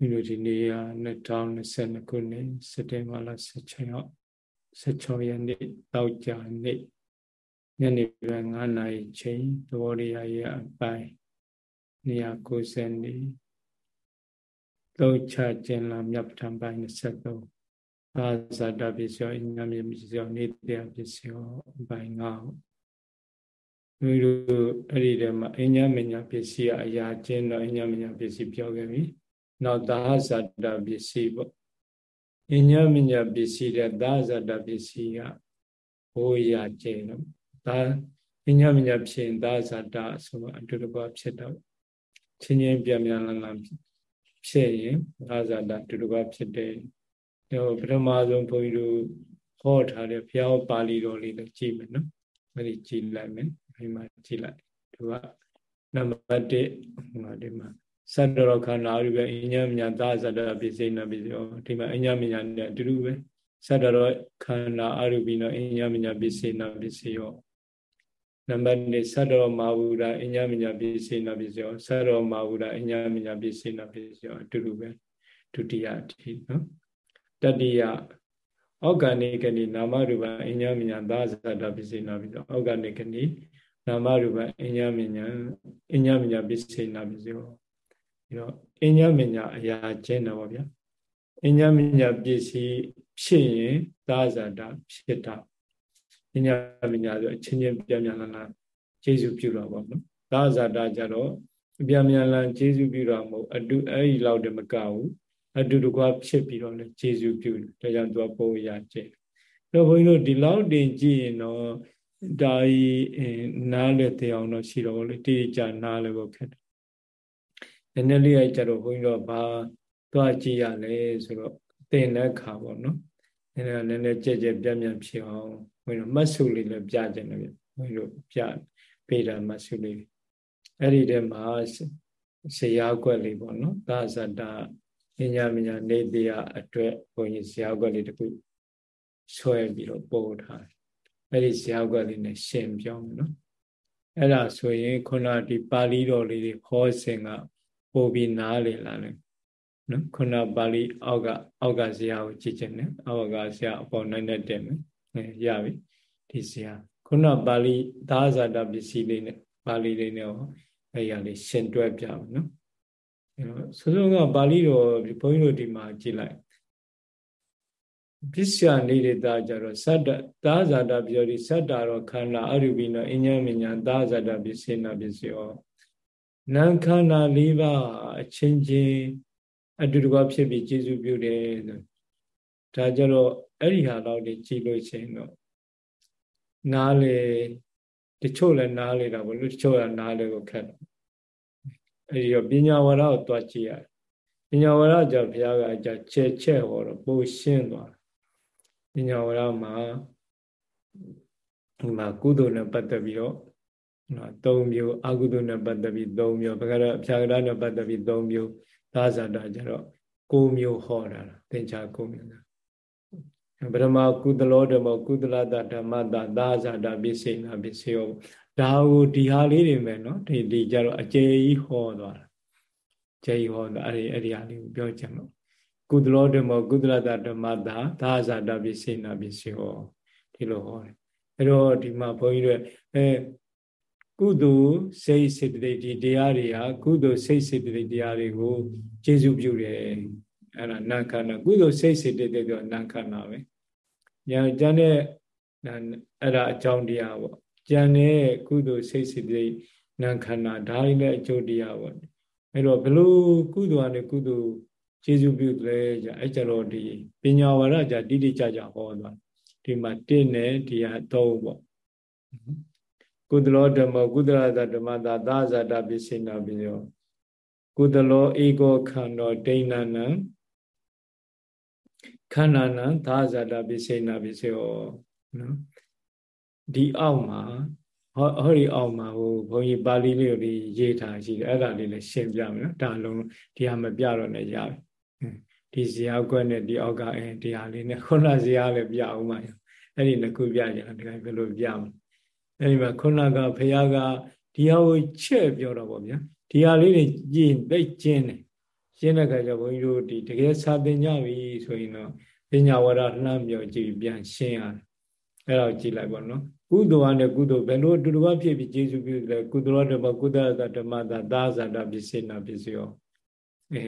မိတို့ဒီနေ့က2022ခုနှစ်စက်တင်ဘာလ16ရက်16ရက်နေ့တောက်ကြနေ့ညနေပိုင်း9နာရီချိန်သဘောတရားရဲ့အပိုင်း290နေ့တောချကျင်လာမြတ်ပထမပိုင်း23သာဇာတပစ္စယောအညာမြေပစ္စယောနေတရားပစ္စယောအပိုင်း9မိတို့အဲ့ဒီတည်းမှာအညာမညာပစ္စည်းအရာချင်းတော့အညာမညာပစ္စည်းပြောခဲ့ပြီ နောက်သာဇာတပစ္စည်းပေါ့အညမညပစ္စည်းတဲ့သာဇာတပစ္စည်းကဘိုးရကျင်းတော့ဒါအညမညဖြစ်ရင်သာဇာတဆိုတော့အတူတကွဖြစ်တော့ချင်းချင်းပြန်ပြန်လန်းလန်းဖြစ်ရင်သာဇာတအတူတကွဖြစ်တယ်ဒါပထမဆုံးဘုန်းကြီးတို့ဟောထားတဲ့ဘုရားပါဠိတော်လေးလည်းကြည့်မယ်နော်အဲ့ဒီကြည့်လိုက်မယ်ဒီမှာကြည့်လိုက်သူကနံပါတ်1ဟိုဒီမှာ စတ္တရောခန္ဓာအရုပဲအညမညာသာဇတပိစိဏပိစောဒီမှာအညမညာနဲ့အတူတူပဲစတ္တရောခန္ဓာအရုပိနောအညမညာပိစိဏပိစေယောနံပါတ်2စတ္တရောမာဝုဒအညမညာပိစိဏပိစေယောစတ္တရောမာဝုဒအညမညာပိစိဏပိစေယောအတူတူပဲဒုတိယအထိနော်တတိယဩဂဏိကနိနာမရူပအညမညာသာဇတပိစိဏပိစေယောဩဂဏိကနိနာမရူပအညမညာအညမညာပိစိဏပိစေယော ပြီးတော့အညမညာအရာကျင့်တော့ဗျာအညမညာပစ္စည်းဖြစ်ရင်သာဇာတာဖြစ်တာအညမညာဆိုအချင်းချင်းပြန်ပြန်လာလာကျေစုပြုတော့ပေါ့နော်သာဇာတာကြတော့ပြန်ပြန်လာကျေစုပြုတော့မဟုတ်အတူအဲ့ဒီလောက်တည်းမကဘူးအတူတကွာဖြစ်ပြီးတော့လေကျေစုပြုတယ်ဒါကြောင့်သူကပိုးရကျင့်တော့ဘုန်းကြီးတို့ဒီလောက်တင်ကြည့်ရင်တော့ဒါကြီးနားလေတဲ့အောင်တော့ရှိတော့လေတိကျနားလေဖို့ခက်တယ်န ည်းနည်းလေးအဲ့ကြတော့ဘုန်းကြီးတို့ဘာသွားကြည့်ရလဲဆိုတော့သင်တဲ့ခါပေါ့နော်နည်းနည်းနည်းနည်းကြက်ကြက်ပြန့်ပြန့်ဖြစ်အောင်ဘုန်းကြီးတို့မတ်စုလေးလည်းပြကြတယ်ဗျဘုန်းကြီးတို့ပြပေးတာမတ်စုလေးအဲ့ဒီထဲမှာဆရာကွက်လေးပေါ့နော်သာဇတာပညာမညာနေတရားအတွက်ဘုန်းကြီးဆရာကွက်လေးတခုဆွဲပြီးတော့ပို့ထားတယ်အဲ့ဒီဆရာကွက်လေးနဲ့ရှင်းပြောမယ်နော်အဲ့ဒါဆိုရင်ခုနဒီပါဠိတော်လေးတွေဟောစဉ်က ပို့ပြီးနားလေလာတယ်နော်ခုနပါဠိအောက်ကအောက်ကဇာကိုကြည့်ချင်တယ်အောက်ကဇာအပေါ်နိုင်နဲ့တက်မယ်ရပြီဒီဇာခုနပါဠိသာဇာတပစ္စည်းလေးနဲ့ပါဠိလေးနဲ့ဟောအဲ့ရလေးရှင်တွဲပြမယ်နော်အဲတော့ဆိုဆုံးကပါဠိတော်ဘုန်းကြီးတို့ဒီမှာကြည့်လိုက်ပစ္စယနေတာကြတော့သတ္တသာဇာတပြောဒီသတ္တရောခန္ဓာအရူပိနောအញ្ញမညာသာဇာတပစ္စေနာပစ္စယော နာခန္ဓာ၄ပါးအချင်းချင်းအတူတကွဖြစ်ပြီးကျေစုပြုတယ်ဒါကြတော့အဲ့ဒီဟာတော့ဒီကြည့်လို့ရှိရင်တော့နားလေတချို့လည်းနားလေတာဘလို့တချို့ကနားလေကိုခက်တယ်အဲ့ဒီတော့ပညာဝရကိုတွားကြည့်ရတယ်ပညာဝရကြောင့်ဘုရားကအကြချဲ့ချဲ့ဟောတော့ပိုရှင်းသွားပညာဝရမှာဒီမှာကုသိုလ်နဲ့ပတ်သက်ပြီးတော့ နော်၃မျိုးအကုသိုလ်နဲ့ပတ်သက်ပြီး၃မျိုးဘဂရအဖြာကရနဲ့ပတ်သက်ပြီး၃မျိုးသာဇာတာကျတော့၉မျိုးဟောတာသင်္ချာ၉မျိုးပရမကုသလောဓမ္မကုသလတဓမ္မတာသာဇာတာပိစိဏပိစေယောဒါကိုဒီဟာလေးတွေပဲနော်ဒီဒီကျတော့အကျေကြီးဟောသွားတာကျေကြီးဟောတာအဲ့ဒီအဲ့ဒီဟာလေးကိုပြောချင်လို့ကုသလောဓမ္မကုသလတဓမ္မတာသာဇာတာပိစိဏပိစေယောဒီလိုဟောတယ်အဲ့တော့ဒီမှာဘုန်းကြီးတို့အဲ ကုသိုလ်စိတ်စေတသိက်ဒီတရားတွေဟာကုသိုလ်စိတ်စေတသိက်တရားတွေကိုကျေစုပြုတယ်အဲ့ဒါနာခန္ဓာကုသိုလ်စိတ်စေတသိက်တော့နာခန္ဓာပဲညာကျန်တဲ့အဲ့ဒါအကြောင်းတရားပေါ့ကျန်တဲ့ကုသိုလ်စိတ်စေတသိက်နာခန္ဓာဒါတွေလည်းအကျိုးတရားပေါ့အဲ့တော့ဘလို့ကုသိုလ်ကနေကုသိုလ်ကျေစုပြုတယ်ကြအဲ့ကြတော့ဒီပညာဝရကြတိတိကျကျဟောသွားဒီမှာတင့်နဲ့ဒီဟာတော့ပေါ့ ကုသလောဓမ္မကုသလတဓမ္မသာသာဇာတပိစိဏပိယောကုသလောဧကောခန္ဓာဒိဏနံခန္ဓာနံသာဇာတပိစိဏပိစေယောနော်ဒီအောက်မှာဟောဟောဒီအောက်မှာဟိုဘုန်းကြီးပါဠိလေးကိုရေးထားရှိတယ်အဲ့ဒါလေးလည်းရှင်းပြမယ်နော်ဒါလုံးဒီဟာမပြတော့လည်းရပြီဒီဇာကွက်နဲ့ဒီအောက်ကအဲဒီဟာလေးနဲ့ခုနဇာလည်းပြအောင်ပါအဲ့ဒီနှစ်ခုပြကြတယ်ဒီကဘယ်လိုပြမလဲ အဲဒီမှာခုနကဘုရားကဒီဟာကိုချဲ့ပြောတော့ဗောဗျာဒီဟာလေးတွေကြည်သိကျင်းတယ်ရှင်းတဲ့ခါကျဘုန်းကြီးတို့ဒီတကယ်စာသင်ကြပြီဆိုရင်တော့ပညာဝရလှမ်းမြော်ကြည့်ပြန်ရှင်းရတယ်အဲ့တော့ကြည့်လိုက်ပါနော်ကုသိုလ်အားနဲ့ကုသိုလ်ဘယ်လိုအတူတူဖြစ်ပြီးကျေစုပြုလဲကုသိုလ်ဓမ္မကုသလဓမ္မသာသာဇာတာပစ္စေနာပစ္စယောအဲ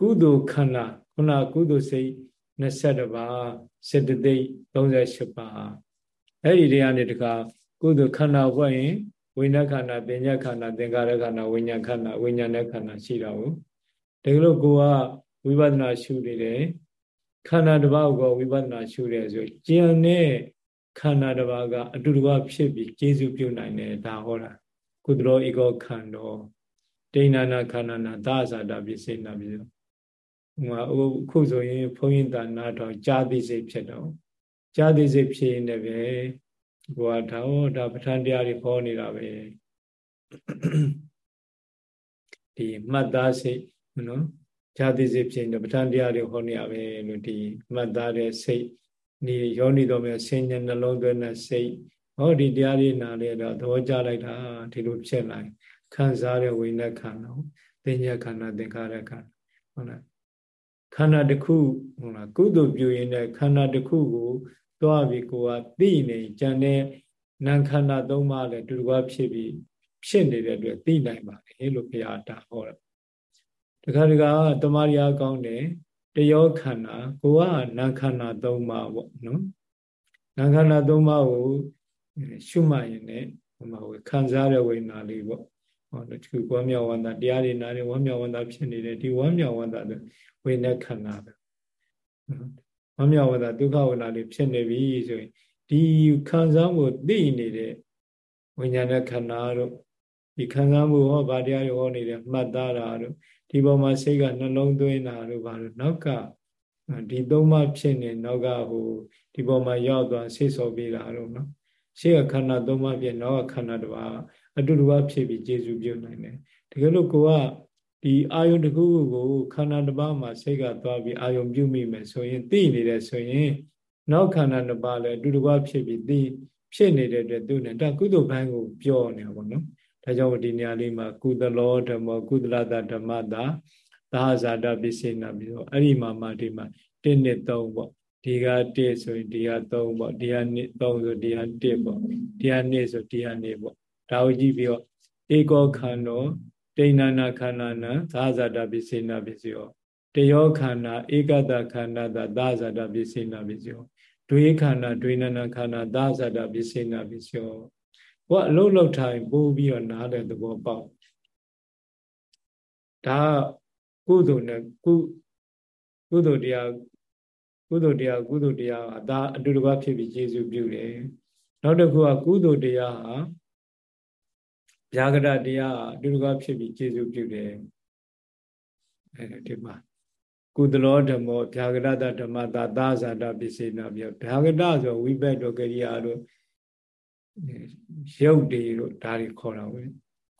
ကုသိုလ်ခန္ဓာခုနကုသိုလ်စိတ်22ပါးစေတသိက်38ပါးအဲ့ဒီတွေကနေတခါ ကုသိုလ်ခန္ဓာဘွက်ရင်ဝိညာဉ်ခန္ဓာပညာခန္ဓာသင်္ကာရခန္ဓာဝိညာဉ်ခန္ဓာဝိညာဉ်နဲ့ခန္ဓာရှိတာကိုဒါကြလို့ကိုကဝိပဿနာရှုနေတယ်ခန္ဓာတစ်ပါးကိုဝိပဿနာရှုတယ်ဆိုကျန်တဲ့ခန္ဓာတစ်ပါးကအတူတူဖြစ်ပြီးကျေစုပြုနိုင်တယ်ဒါဟောတာကုသလောဧကောခန္ဓောဒိဏနာခန္ဓာနာသာဇာတာပစ္စေနာပြီးတော့ဟိုအခုဆိုရင်ဘုန်းကြီးတာနာတော်ကြာသိစိတ်ဖြစ်တော့ကြာသိစိတ်ဖြစ်ရင်လည်း ပဲဘုရားဒါဟောဒါပဋ္ဌာန်းတရားတွေဟောနေတာပဲဒီမှတ်သားစိတ်နော်ဈာတိစိတ်ဖြစ်ရင်ပဋ္ဌာန်းတရားတွေဟောနေရပဲလို့ဒီမှတ်သားတဲ့စိတ်ဒီယောနိတော်မြဆင်ញနှလုံးသွင်းတဲ့စိတ်ဟောဒီတရားတွေနားလေတော့သဘောကျလိုက်တာဒီလိုဖြစ်လာခံစားတဲ့ဝိညာဉ်ခန္ဓာသင်ညာခန္ဓာသင်္ခါရခန္ဓာဟုတ်လားခန္ဓာတစ်ခုဟုတ်လားကုသိုလ်ပြုရင်လည်းခန္ဓာတစ်ခုကို သွားပြီးကိုကသိနေကြံတဲ့နာခန္ဓာသုံးပါးလည်းတူတူဖြစ်ပြီးဖြစ်နေတဲ့အတွက်သိနိုင်ပါလေလို့ဘုရားတာဟောတယ်တခါတခါတမာရီအကောင်းတယ်တယောခန္ဓာကိုကနာခန္ဓာ၃ပါးပေါ့နော်နာခန္ဓာ၃ပါးကိုရှုမှတ်ရင်လည်းဟိုမှာခံစားတဲ့ဝိညာဉ်လေးပေါ့ဟောတခုဝမ်းမြောက်ဝမ်းသာတရားတွေနားတယ်ဝမ်းမြောက်ဝမ်းသာဖြစ်နေတယ်ဒီဝမ်းမြောက်ဝမ်းသာတဲ့ဝိညာဉ်ခန္ဓာပဲဝ မ်းမြောက်ဝမ်းသာဒုက္ခဝန္တာလေးဖြစ်နေပြီဆိုရင်ဒီခံစားမှုသိနေတဲ့ဝိညာဉ်နဲ့ခန္ဓာတို့ဒီခံစားမှုဟောဗာတရားရောဟောနေတယ်မှတ်သားတာတို့ဒီပေါ်မှာစိတ်ကနှလုံးသွင်းတာတို့ဘာလို့နောက်ကဒီသုံးပါးဖြစ်နေနောက်ကဟိုဒီပေါ်မှာရောက်သွားဆိတ်ဆော်ပေးတာတို့နော်ရှေ့ကခန္ဓာသုံးပါးဖြစ်နောက်ကခန္ဓာတစ်ပါးအတူတူပါဖြစ်ပြီးကျေစုပြုနိုင်တယ်တကယ်လို့ကိုက ဒီအာယုန်တစ်ခုခုကိုခန္ဓာတစ်ပါးမှာစိတ်ကသွားပြီးအာယုန်ပြုမိမယ်ဆိုရင်သိနေတယ်ဆိုရင်နောက်ခန္ဓာတစ်ပါးလည်းအတူတူပါဖြစ်ပြီးသိဖြစ်နေတဲ့အတွက်သူနဲ့ဒါကုသိုလ်ဘိုင်းကိုပြောနေတာပေါ့နော်ဒါကြောင့်ဒီနေရာလေးမှာကုသလောဓမ္မကုသလတဓမ္မတာသာဇာတပစ္စေနာပြီးတော့အဲ့ဒီမှာမှဒီမှာ1နဲ့3ပေါ့ဒီက1ဆိုရင်ဒီက3ပေါ့ဒီက3ဆိုဒီက1ပေါ့ဒီက2ဆိုဒီက2ပေါ့ဒါကိုကြည့်ပြီးတော့ဧကောခန္ဓော တိဏနာခန္ဓာနာသာဇာတပစ္စေနာပစ္စယောတယောခန္ဓာဧကတခန္ဓာသာသာဇာတပစ္စေနာပစ္စယောဒွေခန္ဓာဒွေနနာခန္ဓာသာဇာတပစ္စေနာပစ္စယောဘုရားအလုံးလောက်ထိုင်ပို့ပြီးတော့နားတဲ့သဘောပေါက်ဒါကုသိုလ်နဲ့ကုကုသိုလ်တရားကုသိုလ်တရားကုသိုလ်တရားအသာအတူတကွဖြစ်ပြီးကျေစုပြုတယ်နောက်တစ်ခုကကုသိုလ်တရားဟာ ဗျာဂရတရားအတူတကွဖြစ်ပြီးကျေစုပြုတယ်အဲဒီမှာကုသလောဓမ္မောဗျာဂရတဓမ္မတာသာဇာတပစ္စေနာပြောဗျာဂရဆိုဝိဘက်တို့ကရိယာတို့ရုပ်တွေတို့ဒါတွေခေါ်တာပဲ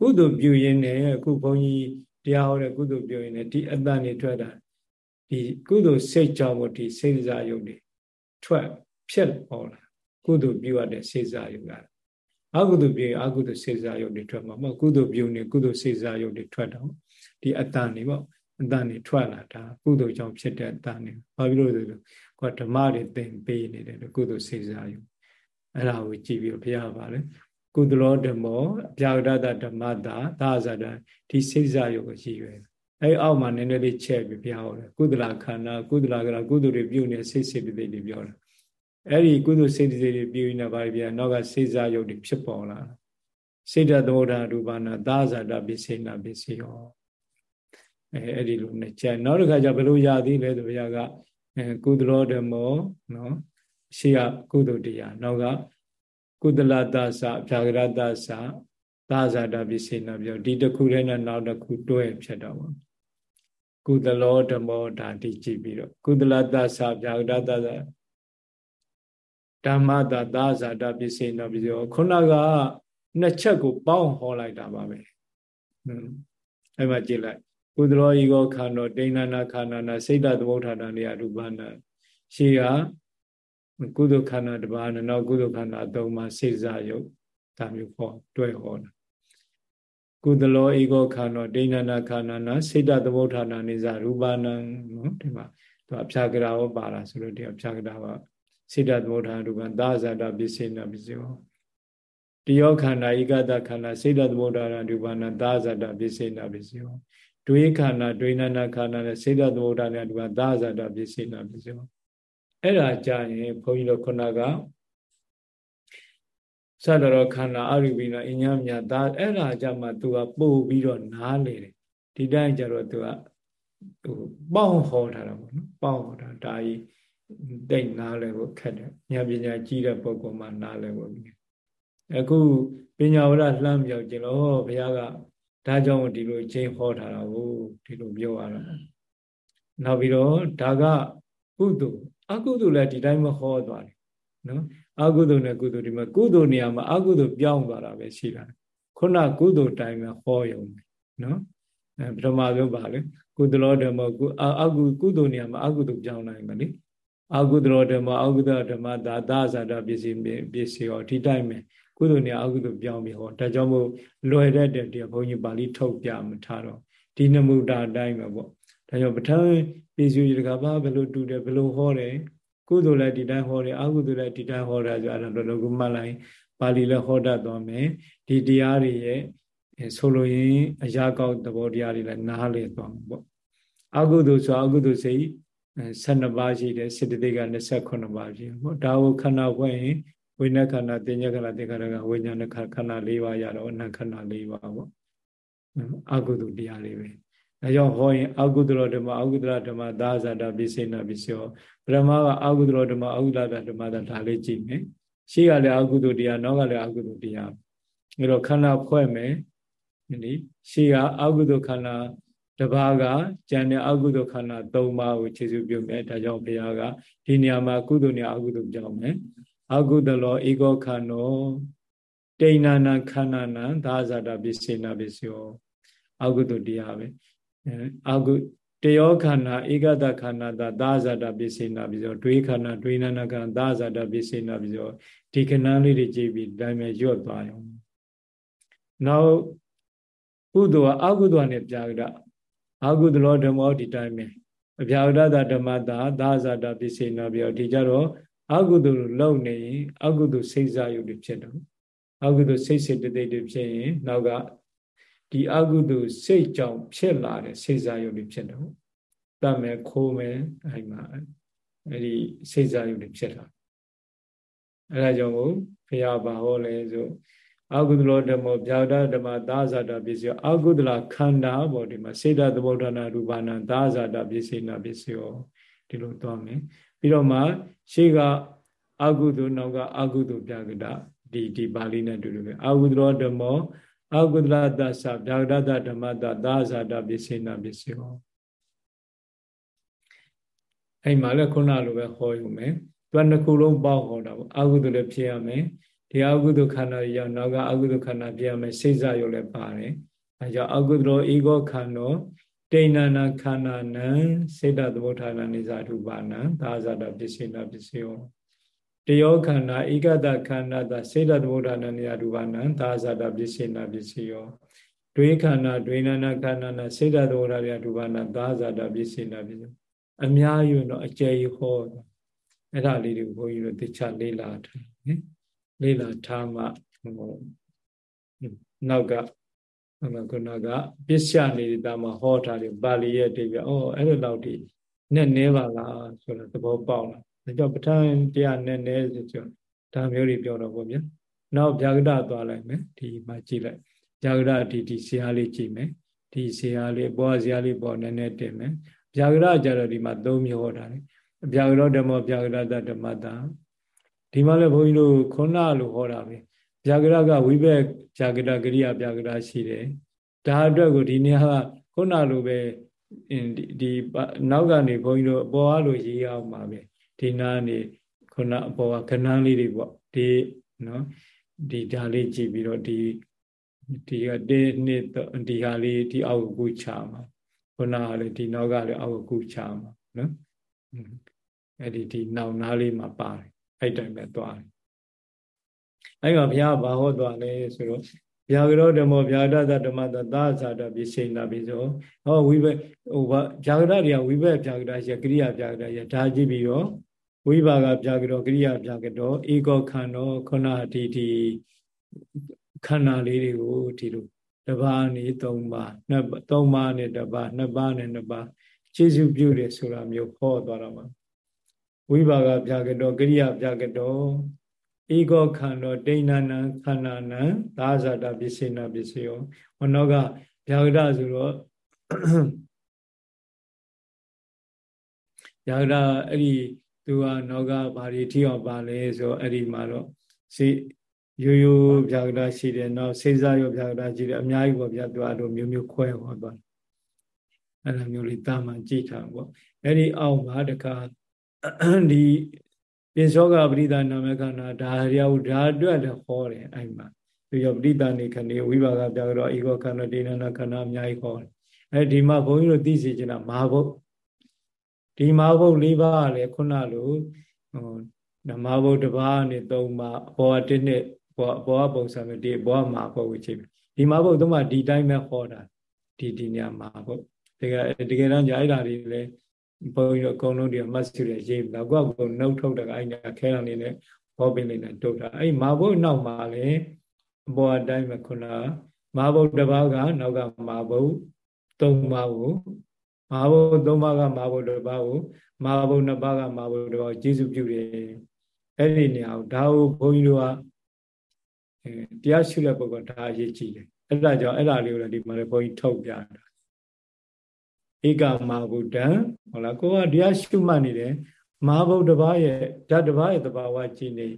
ကုသိုလ်ပြုရင်းနဲ့အခုဘုန်းကြီးတရားဟောတဲ့ကုသိုလ်ပြုရင်းနဲ့ဒီအတ္တနေထွက်တာဒီကုသိုလ်စိတ်ကြောင့်မို့ဒီစေစားယုတ်တွေထွက်ဖြစ်ပေါ်လာကုသိုလ်ပြုရတဲ့စေစားယုတ်က အကုသိုလ်ပြုရင်အကုသိုလ်စေစားယုတ်တွေထွက်မှာမဟုတ်ကုသိုလ်ပြုနေကုသိုလ်စေစားယုတ်တွေထွက်တော့ဒီအတ္တနေပေါ့အတ္တနေထွက်လာတာကုသိုလ်ကြောင့်ဖြစ်တဲ့အတ္တနေဘာဖြစ်လို့လဲဆိုတော့ကိုယ်ဓမ္မတွေသင်ပေးနေတယ်ကုသိုလ်စေစားယုတ်အဲ့ဒါကိုကြည့်ပြီးဘုရားပါလေကုသလောဓမ္မောဗျာဂရတဓမ္မတာသာဇာတဒီစိတ်စားရုပ်ကိုရည်ရွယ်အဲ့အောက်မှာနည်းနည်းလေးချက်ပြီးဘုရားဟောတယ်ကုသလခန္ဓာကုသလကရာကုသိုလ်တွေပြုနေစိတ်စိတ်တွေတွေပြောတာ အဲ့ဒီကုသိုလ်စိတ်တွေတွေပြုနေပါပြီဗျာနောက်ကစိတ်စားရုပ်တွေဖြစ်ပေါ်လာစိတ်တသမုဒ္ဒရူပနာသာဇာတပိစေနာပိစေယောအဲအဲ့ဒီလိုနဲ့ချက်နောက်တစ်ခါကျဘယ်လိုရသည်လဲဆိုဘုရားကကုသလောဓမ္မောနော်ရှေ့ကကုသိုလ်တရားနောက်ကကုသလတသဖြာဂရတသသာဇာတပိစေနာပြောဒီတစ်ခုတည်းနဲ့နောက်တစ်ခုတွဲဖြစ်တော့ပါကုသလောဓမ္မောဒါတိကြည့်ပြီးတော့ကုသလတသဖြာဂရတသ ဓမ္မတာသာဇာတပိစေနာပြောခုနကနှစ်ချက်ကိုပေါင်းဟောလိုက်တာပါပဲဟွန်းအဲ့မှာကြည့်လိုက်ကုသလောဤကောခန္ဓာဒိဏနာခန္ဓာနာစိတ်တသမုဋ္ဌာဏနေရရူပနာရှေးကကုသခန္ဓာတစ်ပါးနဲ့နောက်ကုသခန္ဓာသုံးပါးစိတ်စားယုတ်ဒါမျိုးဟောတွဲဟောတာကုသလောဧကောခန္ဓာဒိဏနာခန္ဓာနာစေတသမုဋ္ဌာနာနိစ္စရူပနာနော်ဒီမှာသူအဖြာကရာဟောပါတာဆိုလို့ဒီအဖြာကရာက စေတသမုဋ္ဌာရူပသာဇာတပစ္စေနာပစ္စေဟောတယောခန္ဓာဧကတခန္ဓာစေတသမုဋ္ဌာရူပနာသာဇာတပစ္စေနာပစ္စေဟောဒွေခန္ဓာဒွေနနာခန္ဓာနဲ့စေတသမုဋ္ဌာရူပသာဇာတပစ္စေနာပစ္စေဟောအဲ့ဒါကြာရင်ဘုန်းကြီးတို့ခုနကစတော်ခန္ဓာအရူပိနာအညမြတ်ဒါအဲ့ဒါကြမှာ तू ကပို့ပြီးတော့နားလေတယ်ဒီတိုင်းကျတော့ तू ကဟိုပေါင်းဟောထားတာပေါ့နော်ပေါင်းဟောတာဒါကြီး တိတ်နားလဲဖို့ခက်တယ်ဉာဏ်ပညာကြီးတဲ့ပုဂ္ဂိုလ်မှနားလဲဖို့အခုပညာဝရလှမ်းပြောကြည့်လို့ဘုရားကဒါကြောင့်ဒီလိုချိန်ဟောထားတာကိုဒီလိုပြောရတာနောက်ပြီးတော့ဒါကကုသိုလ်အကုသိုလ်လည်းဒီတိုင်းမဟောသွားတယ်နော်အကုသိုလ်နဲ့ကုသိုလ်ဒီမှာကုသိုလ်နေရာမှာအကုသိုလ်ပြောင်းသွားတာပဲရှိတာခုနကုသိုလ်တိုင်းမှာဟောရုံပဲနော်အဲပထမဆုံးပါလေကုသလောဓမ္မကုအကုကုသိုလ်နေရာမှာအကုသိုလ်ပြောင်းနိုင်မှာလေ အကုသလောဓမ္မအကုသဓမ္မသာသာဇာတာပစ္စည်းပစ္စည်းဟောဒီတိုင်းပဲကုသိုလ်နေရာအကုသိုလ်ပြောင်းပြီးဟောဒါကြောင့်မို့လွယ်တဲ့တရားဘုန်းကြီးပါဠိထုတ်ပြမထားတော့ဒီနမူတာအတိုင်းပဲပေါ့ဒါကြောင့်ပထမပစ္စည်းတကဘာဘယ်လိုတူတယ်ဘယ်လိုဟောတယ်ကုသိုလ်လည်းဒီတိုင်းဟောတယ်အကုသိုလ်လည်းဒီတိုင်းဟောတာဆိုအဲ့ဒါတော့လောကမှတ်လိုက်ပါဠိလည်းဟောတတ်သွားမယ်ဒီတရားတွေရဲ့ဆိုလိုရင်အရာကောက်သဘောတရားတွေလည်းနားလေသွားမှာပေါ့အကုသိုလ်ဆိုအကုသိုလ်စိတ် 12ပါးရှိတယ်စေတသိက်က28ပါးရှိတယ်ပေါ့ဒါကိုခန္ဓာဖွဲ့ရင်ဝိညာဉ်ခန္ဓာတင်ညာခန္ဓာသင်္ခါရကဝိညာဉ်ခန္ဓာ၄ပါးရတော့အနခန္ဓာ၄ပါးပေါ့အကုသိုလ်တရားတွေပဲအဲကြောင့်ဟောရင်အကုသလဓမ္မအကုသလဓမ္မသာဇာတာပိစေနာပိစောပရမကအကုသလဓမ္မအကုသလဓမ္မဒါဒါလေးကြည့်မယ်ရှေ့ကလည်းအကုသိုလ်တရားနောက်ကလည်းအကုသိုလ်တရားအဲတော့ခန္ဓာဖွဲ့မယ်ဒီရှေ့ကအကုသိုလ်ခန္ဓာ တပါးကကျန်တဲ့အကုသိုလ်ခန္ဓာ၃ပါးကိုခြေစုပြုမယ်ဒါကြောင့်ဘုရားကဒီနေရာမှာကုသိုလ်နဲ့အကုသိုလ်ကြောင်းမယ်အကုသလောဧကောခန္နောတိဏနာခန္ဓာနံသာဇာတာပိစေနာပိစေယောအကုသိုလ်တရားပဲအာဟုတယောခန္ဓာဧကတခန္ဓာသာသာဇာတပစ္စေနာပြီးဆိုတွေးခန္ဓာတွေးနာနာခန္ဓာသာဇာတပစ္စေနာပြီးဆိုဒီခဏလေးတွေကြည့်ပြီးဒါမှရွတ်သွားရောနောက်ကုသိုလ်ကအကုသိုလ်နဲ့ပြာကြတာ အကုသိုလ်ဓမ္မောဒီတိုင်းပဲအပြာဒတာဓမ္မတာသာဇာတပစ္စေနာပြီးတော့ဒီကြတော့အကုသိုလ်လုံနေရင်အကုသိုလ်စိတ်စားရုပ်တွေဖြစ်တော့အကုသိုလ်စိတ်စေတသိက်တွေဖြစ်ရင်နောက်ကဒီအကုသိုလ်စိတ်ကြောင့်ဖြစ်လာတဲ့စိတ်စားရုပ်တွေဖြစ်တယ်ဟုတ်တတ်မယ်ခိုးမယ်အဲ့မှာအဲ့ဒီစိတ်စားရုပ်တွေဖြစ်လာအဲ့ဒါကြောင့်ကိုဘုရားဘာဟောလဲဆို အကုသလောဓမ္မောဗျာဒဓမ္မသာဇာတာပစ္စယောအကုသလခန္ဓာပေါ့ဒီမှာစေတသမုဒ္ဒနာရူပနာသာဇာတာပစ္စေနာပစ္စယောဒီလိုသွားမယ်ပြီးတော့မှရှေ့ကအကုသိုလ်နောက်ကအကုသိုလ်ပြကတာဒီဒီပါဠိနဲ့တူတူပဲအကုသလောဓမ္မောအကုသလတ္တသဗျာဒတဓမ္မတသာဇာတပစ္စေနာပစ္စယောအဲ့မှာလည်းခုနလိုပဲဟောယူမယ်သူကနှစ်ခုလုံးပေါက်ဟောတာပေါ့အကုသိုလ်လည်းဖြစ်ရမယ် ဒီအကုသိုလ်ခန္ဓာရောက်နောက်ကအကုသိုလ်ခန္ဓာဖြစ်ရမယ်စိတ်စရုပ်လည်းပါတယ်အဲကြောင့်အကုသိုလ်ဧကောခန္ဓာတိဏနာခန္ဓာနံစေတသမုဋ္ဌာနာနိဇာတုပါဏံသာဇာတပစ္စေနာပစ္စယောတယောခန္ဓာဧကတခန္ဓာသာစေတသမုဒ္ဒနာနေယရူပနာသာဇာတပစ္စေနာပစ္စယောဒွေခန္ဓာဒွေနနာခန္ဓာနာစေတသမုဒ္ဒနာရူပနာသာဇာတပစ္စေနာပစ္စယောအများယူတော့အကျယ်ဟောအဲ့ဒါလေးတွေကိုဘုန်းကြီးတို့တခြားလေးလာထားနော် လေးလာထားမှဟိုနောက်ကဟိုခုနကပစ္စယနေတာမှာဟောထားတယ်ပါဠိရဲ့အတိတ်ပြအော်အဲ့လိုတော့ဒီနဲ့နေပါလားဆိုတော့သဘောပေါက်လာဒါကြောင့်ပဋ္ဌာန်းတရားနဲ့နဲဆိုတော့ဒါမျိုးတွေပြောတော့ဗောဗျာနောက်ဗျာဂဒသွားလိုက်မယ်ဒီမှာကြည့်လိုက်ဗျာဂဒဒီဒီဇာလေးကြည့်မယ်ဒီဇာလေးဘောဇာလေးပေါ်နည်းနည်းတင်မယ်ဗျာဂဒကြတော့ဒီမှာ၃မျိုးဟောတာလေဗျာဂဒဓမ္မဗျာဂဒတဓမ္မတာ ဒီမှာလည်းဘုန်းကြီးတို့ခုနလိုဟောတာပဲဗျာဂဒကဝိဘက်ဗျာဂဒကရိယာဗျာဂဒရှိတယ်ဒါအတွက်ကိုဒီနေရာကခုနလိုပဲဒီနောက်ကနေဘုန်းကြီးတို့အပေါ်အလိုရေးအောင်ပါပဲဒီနာနေခုနအပေါ်ကခဏန်းလေးတွေပေါ့ဒီနော်ဒီဓာလေးကြည့်ပြီးတော့ဒီဒီကတေနှစ်ဒီဟာလေးဒီအောက်ကိုချမှာခုနကလည်းဒီနောက်ကလည်းအောက်ကိုချမှာနော်အဲ့ဒီဒီနောက်နားလေးမှာပါတယ် အဲ့တိုင်းပဲသွားတယ်အဲ့တော့ဘုရားဘာဟောသွားလဲဆိုတော့ဗျာကရောဓမ္မောဗျာဒတဓမ္မတသာဇာတပိစိဏပိဆိုဟောဝိဘဟိုဗျာကရတွေကဝိဘဗျာကရရှိကရိယာဗျာကရရှိဒါကြည့်ပြီးတော့ဝိပါကဗျာကရောကရိယာဗျာကရောဧကောခန္ဓောခုနဒီဒီခန္ဓာလေးတွေကိုဒီလိုတပါးနေ၃ပါးနှစ်၃ပါးနဲ့တပါးနှစ်ပါးနဲ့နှစ်ပါးခြေစုပြုတယ်ဆိုတာမျိုးဟောသွားတော့မှာ ဝိပါကဗျာကတော်ကရိယာဗျာကတော်ဧကောခန္ဓောဒိဏနံခန္ဓာနံသာဇာတပစ္စေနာပစ္စယောဟောနောကဗျာကတဆိုတော့ဗျာကတအဲ့ဒီသူကနောကဘာတွေထိအောင်ပါလဲဆိုအဲ့ဒီမှာတော့စေရိုးရိုးဗျာကတရှိတယ်နောက်စေစားရောဗျာကတရှိတယ်အများကြီးပေါ့ဗျာသူအလိုမျိုးမျိုးခွဲဟောသွားအဲ့လိုမျိုးလေးတာမှန်ကြည့်ထားပေါ့အဲ့ဒီအောက်မှာတခါ ဒီပိစောကပရိသနာမခန္ဓာဒါရယဓာအတွက်လည်းဟောတယ်အဲ့မှာပြီးတော့ပရိသနေခဏေဝိပါကပြောတော့ဧကောခန္ဓာဒိဏနာခန္ဓာအများကြီးဟောတယ်အဲ့ဒီမှာဘုန်းကြီးတို့သိစေချင်တာမဟာဘုတ်ဒီမဟာဘုတ်၄ပါးလည်းခုနလိုဟိုဓမ္မဘုတ်တစ်ပါးနဲ့၃ပါးဘောကတစ်နှစ်ဘောဘောပုံစံမျိုးဒီဘောမဟာဘုတ်ကိုချိန်ဒီမဟာဘုတ်သုံးပါးဒီတိုင်းပဲဟောတာဒီဒီညမဟာဘုတ်တကယ်တကယ်တမ်းကြာအဲ့ဒါတွေလည်း ဘုန်းကြီးတို့အကုန်လုံးဒီမှတ်စုရရေးပြီးတော့ကိုယ်ကနှုတ်ထုတ်တာအဲ့ညာခဲတာနေနဲ့ဘောပင်လေးနဲ့တုတ်တာအဲ့မာဘုတ်နောက်မှာလည်းအပေါ်အတိုင်းပဲခုနမာဘုတ်တစ်ပါးကနောက်ကမာဘုတ်သုံးပါးကိုမာဘုတ်သုံးပါးကမာဘုတ်တစ်ပါးကိုမာဘုတ်နှစ်ပါးကမာဘုတ်တစ်ပါးကိုကျေစုပြုတယ်အဲ့ဒီနေရာကိုဒါကိုဘုန်းကြီးတို့ကတရားရှုတဲ့ပုဂ္ဂိုလ်ဒါအရေးကြီးတယ်အဲ့ဒါကြောင့်အဲ့ဒါလေးကိုလည်းဒီမှာလည်းဘုန်းကြီးထုတ်ပြတာ ဧကမဟာဗုဒ္ဓံဟုတ်လားကိုကတရားရှုမှတ်နေတယ်မဟာဗုဒ္ဓဘာရဲ့ဓာတ်တစ်ပါးရဲ့သဘာဝကြည့်နေ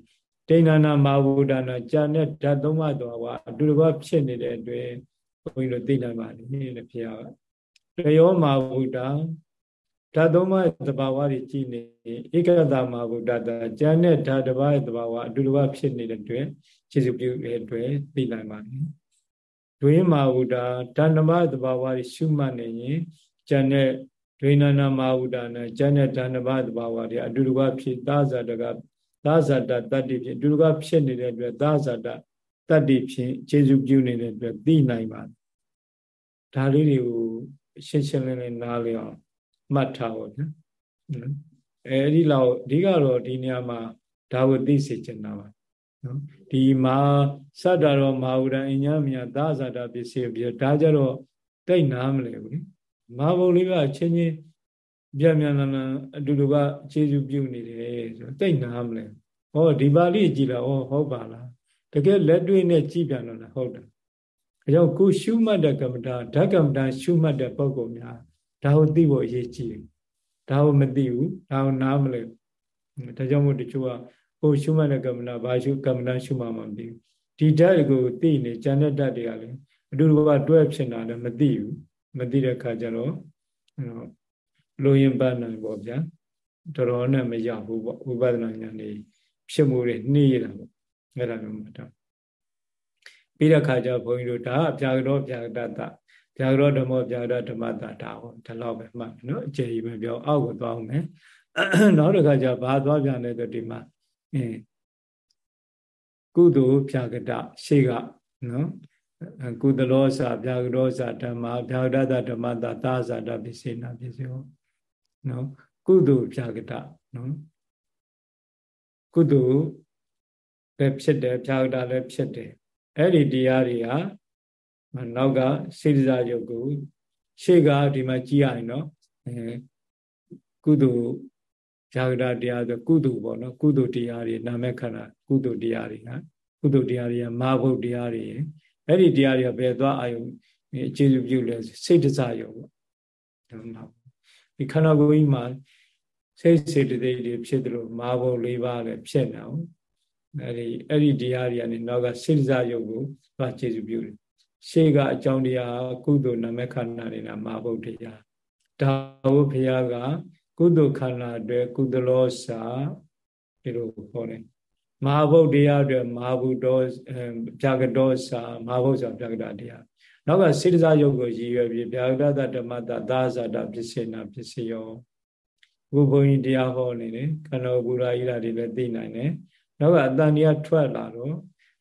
ဒိဏနာမဟာဗုဒ္ဓနာကြာနဲ့ဓာတ်သုံးပါးတော်ကအတူတကွဖြစ်နေတဲ့အတွက်ဘုန်းကြီးတို့သိနိုင်ပါလိမ့်မယ်ဖေဟာတယောမဟာဗုဒ္ဓဓာတ်သုံးပါးသဘာဝတွေကြည့်နေဧကတမဟာဗုဒ္ဓတာကြာနဲ့ဓာတ်တစ်ပါးရဲ့သဘာဝအတူတကွဖြစ်နေတဲ့အတွက်ခြေစုပြုတဲ့အတွက်သိနိုင်ပါလိမ့်ဒွေမဟာဗုဒ္ဓဓာတ်နမသဘာဝတွေရှုမှတ်နေရင် ကျန်တဲ့ဒွေနနာမဟုဒနာကျန်တဲ့ဓာနဘသဘာဝတွေအတူတူကဖြစ်သာဇာတကသာဇာတတတ္တိဖြစ်အတူတူကဖြစ်နေတဲ့အတွက်သာဇာတတတ္တိဖြစ်ခြေစုပြုနေတဲ့အတွက်သိနိုင်ပါတယ်ဒါလေးတွေကိုရှင်းရှင်းလင်းလင်းနားလည်အောင်မှတ်ထားပါဗျာအဲဒီလောက်အဓိကတော့ဒီနေရာမှာဒါကိုသိစေချင်တာပါနော်ဒီမှာစတ္တရောမာဟုရံအညမြသာဇာတပစ္စည်းပြဒါကြတော့တိတ်နားမလဲဘူးလေ မဟာဘုံလေးကချင်းချင်းပြမြန်လန်လန်အတူတူကအခြေစုပြုနေတယ်ဆိုတိတ်နာမလဲဟောဒီပါဠိကြည်လားဟောဟုတ်ပါလားတကယ်လက်တွေ့နဲ့ကြည်ပြန်တော့လားဟုတ်တယ်အဲကြောင့်ကိုရှုမှတ်တဲ့ကမ္မတာဓကမ္မတာရှုမှတ်တဲ့ပုဂ္ဂိုလ်များဒါကိုသိဖို့အရေးကြီးတယ်ဒါကိုမသိဘူးဒါကိုနားမလဲဒါကြောင့်မို့တချို့ကကိုရှုမှတ်တဲ့ကမ္မတာဘာရှုကမ္မတာရှုမှမှမသိဘူးဒီဓာတ်ကိုသိနေဉာဏ်တဲ့ဓာတ်တွေကလည်းအတူတူကတွဲဖြစ်တာလည်းမသိဘူး မသိတဲ့ခါကျတော့လိုရင်ပတ်နိုင်ပေါ့ဗျာတော်တော်နဲ့မရဘူးပေါ့ဝိပဿနာဉာဏ်นี่ဖြစ်မှုတွေနှီးရတာပေါ့အဲ့ဒါမျိုးမှတ်တော့ပြီးတဲ့ခါကျဘုန်းကြီးတို့ဒါအပြာကတော့ပြာကတတပြာကတော့ဓမ္မပြာကဓမ္မတတာဟောဒီလောက်ပဲမှတ်နော်အကျေကြီးပဲပြောအောက်ကိုသွားအောင်မယ်နောက်တစ်ခါကျဘာသွားပြန်လဲဆိုဒီမှာအင်းကုသိုလ်ပြာကတရှေ့ကနော် ကုသလောစာဗျာကရောစာဓမ္မဗျာဒတဓမ္မတာသာဇာတပစ္စေနာပစ္စယောနော်ကုသိုလ်ဗျာကတနော်ကုသိုလ်လည်းဖြစ်တယ်ဗျာကတလည်းဖြစ်တယ်အဲ့ဒီတရားတွေဟာနောက်ကစေတစာယုတ်ကိုရှေ့ကဒီမှာကြည်ရရင်နော်အဲကုသိုလ်ဗျာကတတရားဆိုကုသိုလ်ပေါ့နော်ကုသိုလ်တရားတွေနာမခန္ဓာကုသိုလ်တရားတွေဟာကုသိုလ်တရားတွေကမာဘုတ်တရားတွေ အဲ့ဒီတရားတွေကဘယ်သွားအာယုအခြေစုပြုလဲစိတ်တစားရောပေါ့ဒီခန္ဓာကိုယ်ကြီးမှာစိတ်စေတသိက်တွေဖြစ်တယ်လို့မာဘုံ၄ပါးလည်းဖြစ်နေအောင်အဲ့ဒီအဲ့ဒီတရားတွေကနေနောက်ကစိတ်စားယုတ်ကိုသွားခြေစုပြုတယ်ရှေ့ကအကြောင်းတရားကုသိုလ်နာမခန္ဓာတွေနာမာဘုတ်တရားဒါဝဘုရားက ကုသိုလ်ခန္ဓာအတွက်ကုသလောစာဒီလိုဟောတယ် မဟာဗုဒ္ဓတရားအတွက်မဟာဗုဒ္ဓဗျာကတောစာမဟာဗုဒ္ဓဆိုဗျာကတတရားနောက်ကစေတစာယုတ်ကိုရည်ရွယ်ပြီးဗျာကတဓမ္မတသာဇာတပစ္စေနာပစ္စယောဘုဘုန်းကြီးတရားဟောနေတယ်ခန္ဓာဘူရာကြီးလာတွေလည်းသိနိုင်တယ်နောက်ကအတန်တရားထွက်လာတော့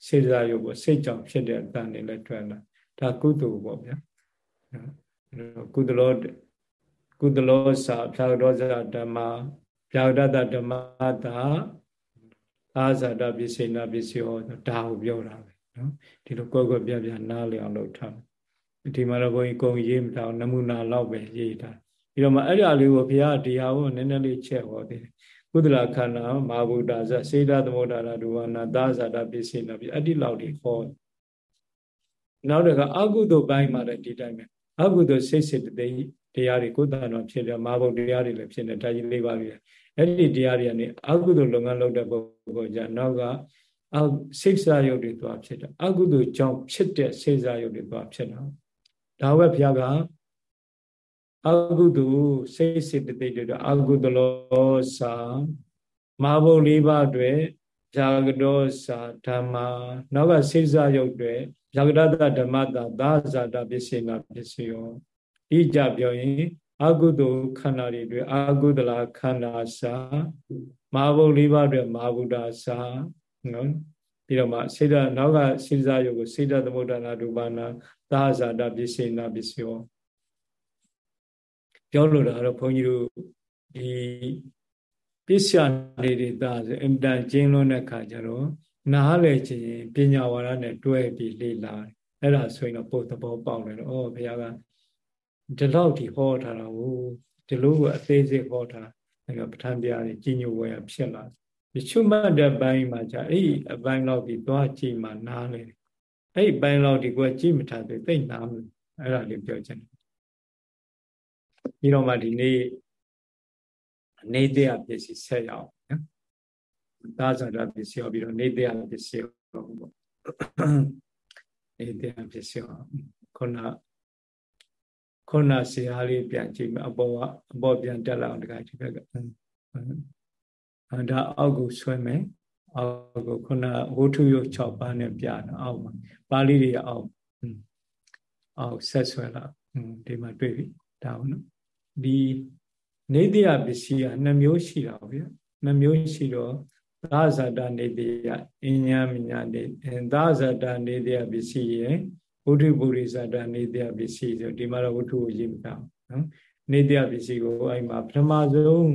စေစားယုတ်ပေါ့စိတ်ကြောင့်ဖြစ်တဲ့အတန်တွေလည်းထွက်လာဒါကုသိုလ်ပေါ့ဗျာကုသလောကုသလောစာဖြာရောဇဓမ္မဖြာရတဓမ္မတာ အာဇာတပစ္စေနာပစ္စယောဒါကိုပြောတာပဲနော်ဒီလိုကိုယ်ကိုယ်ပြပြနားလည်အောင်လုပ်ထားဒီမှာတော့ဘုန်းကြီးကုံရေးမထားနမူနာလောက်ပဲရေးထားပြီးတော့မှအဲ့ဒါလေးကိုဘုရားဒီဟာကိုနည်းနည်းလေးချက်ဟောသေးတယ်ကုသလခန္ဓာမာဘုဒ္ဓဇစေတသမုဒ္ဒရာဒုဝနာသာဇာတပစ္စေနာပြီးအဲ့ဒီလောက်ဒီဟောနောက်တစ်ခါအကုသိုလ်ပိုင်းမှာလည်းဒီတိုင်းပဲ အကုသိုလ်စိတ်စိတ်တည်းတရားတွေကိုယ်တန်တော်ဖြစ်တယ်မာဘုဒ္ဓတရားတွေလည်းဖြစ်နေဒါကြီးလေးပါပြီအဲ့ဒီတရားတွေကနေအကုသိုလ်လုပ်ငန်းလုပ်တဲ့ပုဂ္ဂိုလ်ကြနောက်ကအစိတ်စားယုတ်တွေသွားဖြစ်တယ်အကုသိုလ်ကြောင့်ဖြစ်တဲ့စိတ်စားယုတ်တွေသွားဖြစ်တာဒါဝဲဘုရားကအကုသိုလ်စိတ်စိတ်တိတ်တွေအကုသလောစာမာဘုတ်လေးပါးတွေဇာကတောစာဓမ္မာနောက်ကစိတ်စားယုတ်တွေ ဇာကတတဓမ္မတာသာဇာတပစ္စေနာပစ္စယောဤကြပြောရင်အကုသိုလ်ခန္ဓာတွေတွေအကုသလခန္ဓာစာမာဘုတ်လေးပါးတွေမာဘုဒ္ဓစာနော်ပြီးတော့မှစေတနောက်ကစိတ်စားယုတ်ကိုစေတသမုဒ္ဒနာဒုပါနာသာဇာတပစ္စေနာပစ္စယောပြောလို့တာတော့ဘုန်းကြီးတို့ဒီပစ္စယနေတွေသာဆိုအင်တန်ကျင်းလွန်းတဲ့ခါကျတော့ နားလေခြင်းပညာဝါဒနဲ့တွဲပြီးလေ့လာအဲ့ဒါဆိုရင်တော့ပို့သဘောပေါက်တယ်တော့ဩဘုရားကဒီလောက်ထိဟောထားတာကိုဒီလိုကအသေးစိတ်ဟောထားအဲ့တော့ပဋ္ဌာန်းပြားကြီးညိုဝဲဖြစ်လာဒီချုမှတ်တဲ့ဘိုင်းမှာじゃအဲ့ဒီအပိုင်းလောက်ပြီးသွားကြည့်မှနားလေအဲ့ဒီဘိုင်းလောက်ဒီကွကြည့်မထားသေးသိနားမလို့အဲ့ဒါလေးပြောချင်တယ်ပြီးတော့မှဒီနေ့နေတရားပစ္စည်းဆက်ရအောင်နော် သာဇာတပစ္စည်းဟောပြီးတော့နေတရားပစ္စည်းဟောပေါ့နေတရားပစ္စည်းဟောခုနခုနဆရာလေးပြန်ကြည့်မယ်အပေါ်ကအပေါ်ပြန်တက်လာအောင်တခါဒီဘက်ကဒါအောက်ကိုဆွဲမယ်အောက်ကိုခုနဝုထုရုပ်6ပါးနဲ့ပြတာအောက်မှာပါဠိတွေအောက်အောက်ဆက်ဆွဲလာဒီမှာတွေ့ပြီဒါဟုတ်နော်ဒီနေတယပစ္စည်းကနှမျိုးရှိတာဗျာနှမျိုးရှိတော့ သာဇာတနေတယအဉ္ညာမညာနေသာဇာတနေတယပစ္စည်းရဲ့ဝုထုပုရိဇာတနေတယပစ္စည်းဆိုဒီမှာတော့ဝုထုကိုရေးမတာနော်နေတယပစ္စည်းကိုအဲ့မှာပထမဆုံး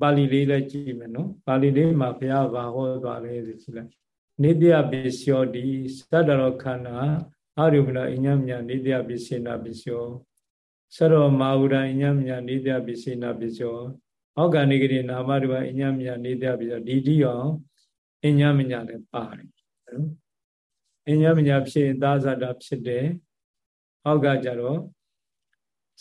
ပါဠိလေးလည်းကြည့်မယ်နော်ပါဠိလေးမှာဘုရားဘာဟောသွားလဲဆိုကြည့်လိုက်နေတယပစ္စယောတိသတ္တရောခန္ဓာအာရုပဏအဉ္ညာမညာနေတယပစ္စေနာပစ္စယောစရောမာဟုရအညမြနေတပိစိနာပိစော ဩဂဏိကတိနာမရူပအညမြနေတပိစောဒီတိရောအညမညာလည်းပါတယ်နော်အညမညာဖြစ်ရင်သာဇာတာဖြစ်တယ်ဩကကြတော့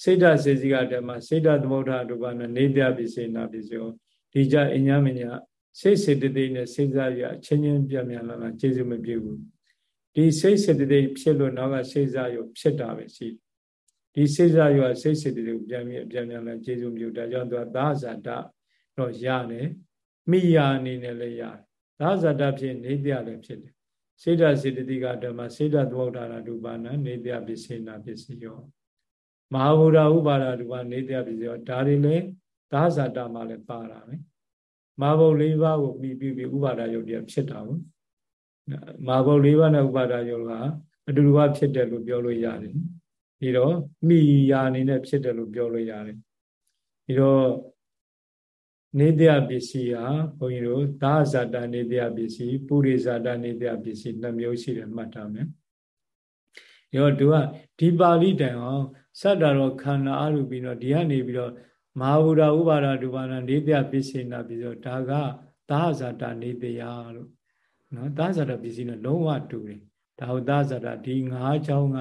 စိတ်ဓာစေစီကတည်းမှာစိတ်ဓာသမုဋ္ဌရူပနဲ့နေတပိစိနာပိစောဒီကြအညမညာစိတ်စေတသိက်နဲ့စိတ်စားရအချင်းချင်းပြမြန်လာတာကျေစုမပြေဘူးဒီစိတ်စေတသိက်ဖြစ်လို့နောက်ကစိတ်စားရဖြစ်တာပဲရှိတယ် ဒီစိတ်စားရောစိတ်စိတ်တွေကိုပြန်ပြီးပြန်ပြန်လဲကျေစုပြုဒါကြောင့်သူကသာဇာတတော့ရတယ်မိယာအနေနဲ့လည်းရတယ်သာဇာတဖြစ်နေပြလည်းဖြစ်တယ်စေတစေတတိကဓမ္မစေတသမုဒ္ဒါရဒုပါဏနေပြပစ္စေနာပစ္စယောမဟာဗုဒ္ဓဥပါဒဒုပါနေပြပစ္စယောဒါတွေလည်းသာဇာတမှာလည်းပါတာပဲမဟာဗုဒ္ဓ၄ပါးကိုပြီးပြီးပြီးဥပါဒယုတ်ပြဖြစ်တာဘူးမဟာဗုဒ္ဓ၄ပါးနဲ့ဥပါဒယုတ်ကအတူတူကဖြစ်တယ်လို့ပြောလို့ရတယ် ပြီးတော့မိယာအနေနဲ့ဖြစ်တယ်လို့ပြောလို့ရတယ်ပြီးတော့နေတရားပစ္စည်းဟာဘုန်းကြီးတို့သာဇာတနေတရားပစ္စည်းပုရိဇာတနေတရားပစ္စည်းနှစ်မျိုးရှိတယ်မှတ်ထားမယ်ရောသူကဒီပါဠိတန်အောင်စတ္တရောခန္ဓာအရူပြီးတော့ဒီကနေပြီးတော့မဟာဗုဒ္ဓဥပါဒဒုပါဒနေတရားပစ္စည်းနာပြီးတော့ဒါကသာဇာတနေတရားလို့နော်သာဇာတပစ္စည်းနဲ့လုံးဝတူတယ်ဒါဟုတ်သာဇာတဒီ၅ချောင်းက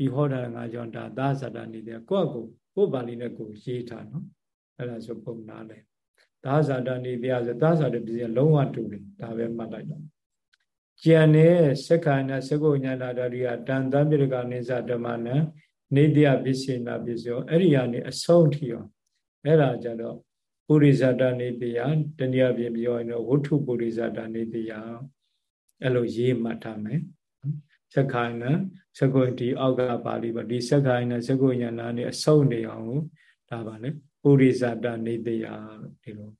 ဒီဟောတာငါကြောင့်ဒါသာဇာတာနေတဲ့ကိုယ့်အကိုကိုယ့်ပါဠိနဲ့ကိုယ်ရေးထားနော်အဲ့ဒါဆိုပုံနာလဲသာဇာတာနေတရားဆိုသာဇာတပြည်လုံးဝတူတယ်ဒါပဲမှတ်လိုက်တော့ကျန်တဲ့စက္ခိုင်နာစကုညာနာတရိယတန်တံပိရကနေဇဓမ္မနံနေတရားပစ္စေနာပစ္စယောအဲ့ဒီကနေအဆုံးထီရောအဲ့ဒါကြတော့ပုရိဇာတနေတရားတနည်းပြပြောရင်တော့ဝဋ္ထုပုရိဇာတနေတရားအဲ့လိုရေးမှတ်ထားမယ် စက္ခိုင်နစကုဒီအောက်ကပါဠိပါဒီစက္ခိုင်နစကုညာနာနေအစုံနေအောင်ကိုဒါပါလေပုရိသတနေတယလို့ဒီလို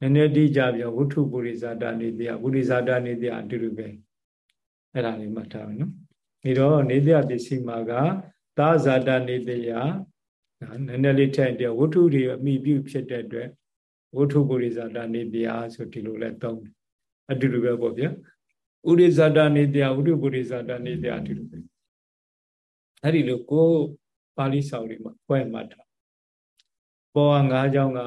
နည်းနည်းတိကြပြောဝုထုပုရိသတနေတယပုရိသတနေတယအတူတူပဲအဲ့ဒါလေးမှတ်ထားမယ်နော်ဒီတော့နေတယပစ္စည်းမှာကသာဇာတနေတယနည်းနည်းလေးထည့်တယ်ဝတ္ထုတွေအမိပြုဖြစ်တဲ့အတွက်ဝတ္ထုပုရိဇာတနေတယဆိုဒီလိုလဲသုံးတယ်အတူတူပဲပေါ့ဗျာ ဥရိဇာတနေတယဝတ္ထုပုရိဇာတနေတယအတူတူပဲအဲ့ဒီလိုကိုပါဠိဆောင်တွေမှာခွဲမှတ်တာပေါ်က၅ကြောင်းက